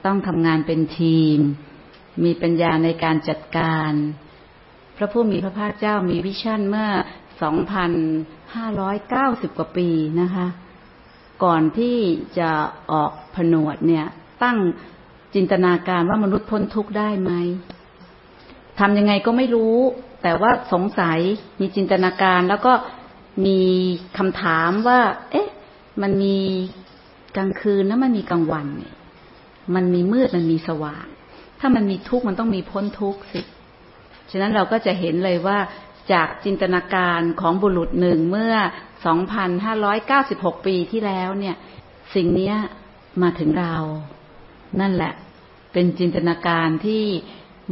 ต้องทำงานเป็นทีม มีปัญญาในการจัดการ พระผู้มีพระภาคเจ้ามีวิชั่นเมื่อ 2,590 กว่าปีนะคะ ก่อนที่จะออกผนวดเนี่ย ตั้ง จินตนาการว่ามนุษย์พ้นทุกข์ได้ไหมทำยังไงก็ไม่รู้ แต่ว่าสงสัยมีจินตนาการแล้วก็มีคำถามว่า เอ๊ะ มันมีกลางคืนแล้วมันมีกลางวันเนี่ย มันมีมืดมันมีสว่าง ถ้ามันมีทุกข์มันต้องมีพ้นทุกข์สิ ฉะนั้นเราก็จะเห็นเลยว่าจากจินตนาการของบุรุษหนึ่งเมื่อ 2,596 ปีที่แล้วเนี่ย สิ่งนี้มาถึงเรา นั่นแหละ เป็นจินตนาการที่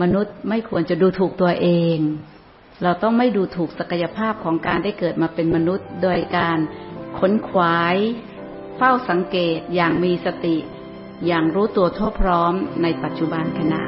มนุษย์ไม่ควรจะดูถูกตัวเอง เราต้องไม่ดูถูกศักยภาพของการได้เกิดมาเป็นมนุษย์ โดยการค้นควาย เฝ้าสังเกตอย่างมีสติ อย่างรู้ตัวทั่วพร้อมในปัจจุบันขณะ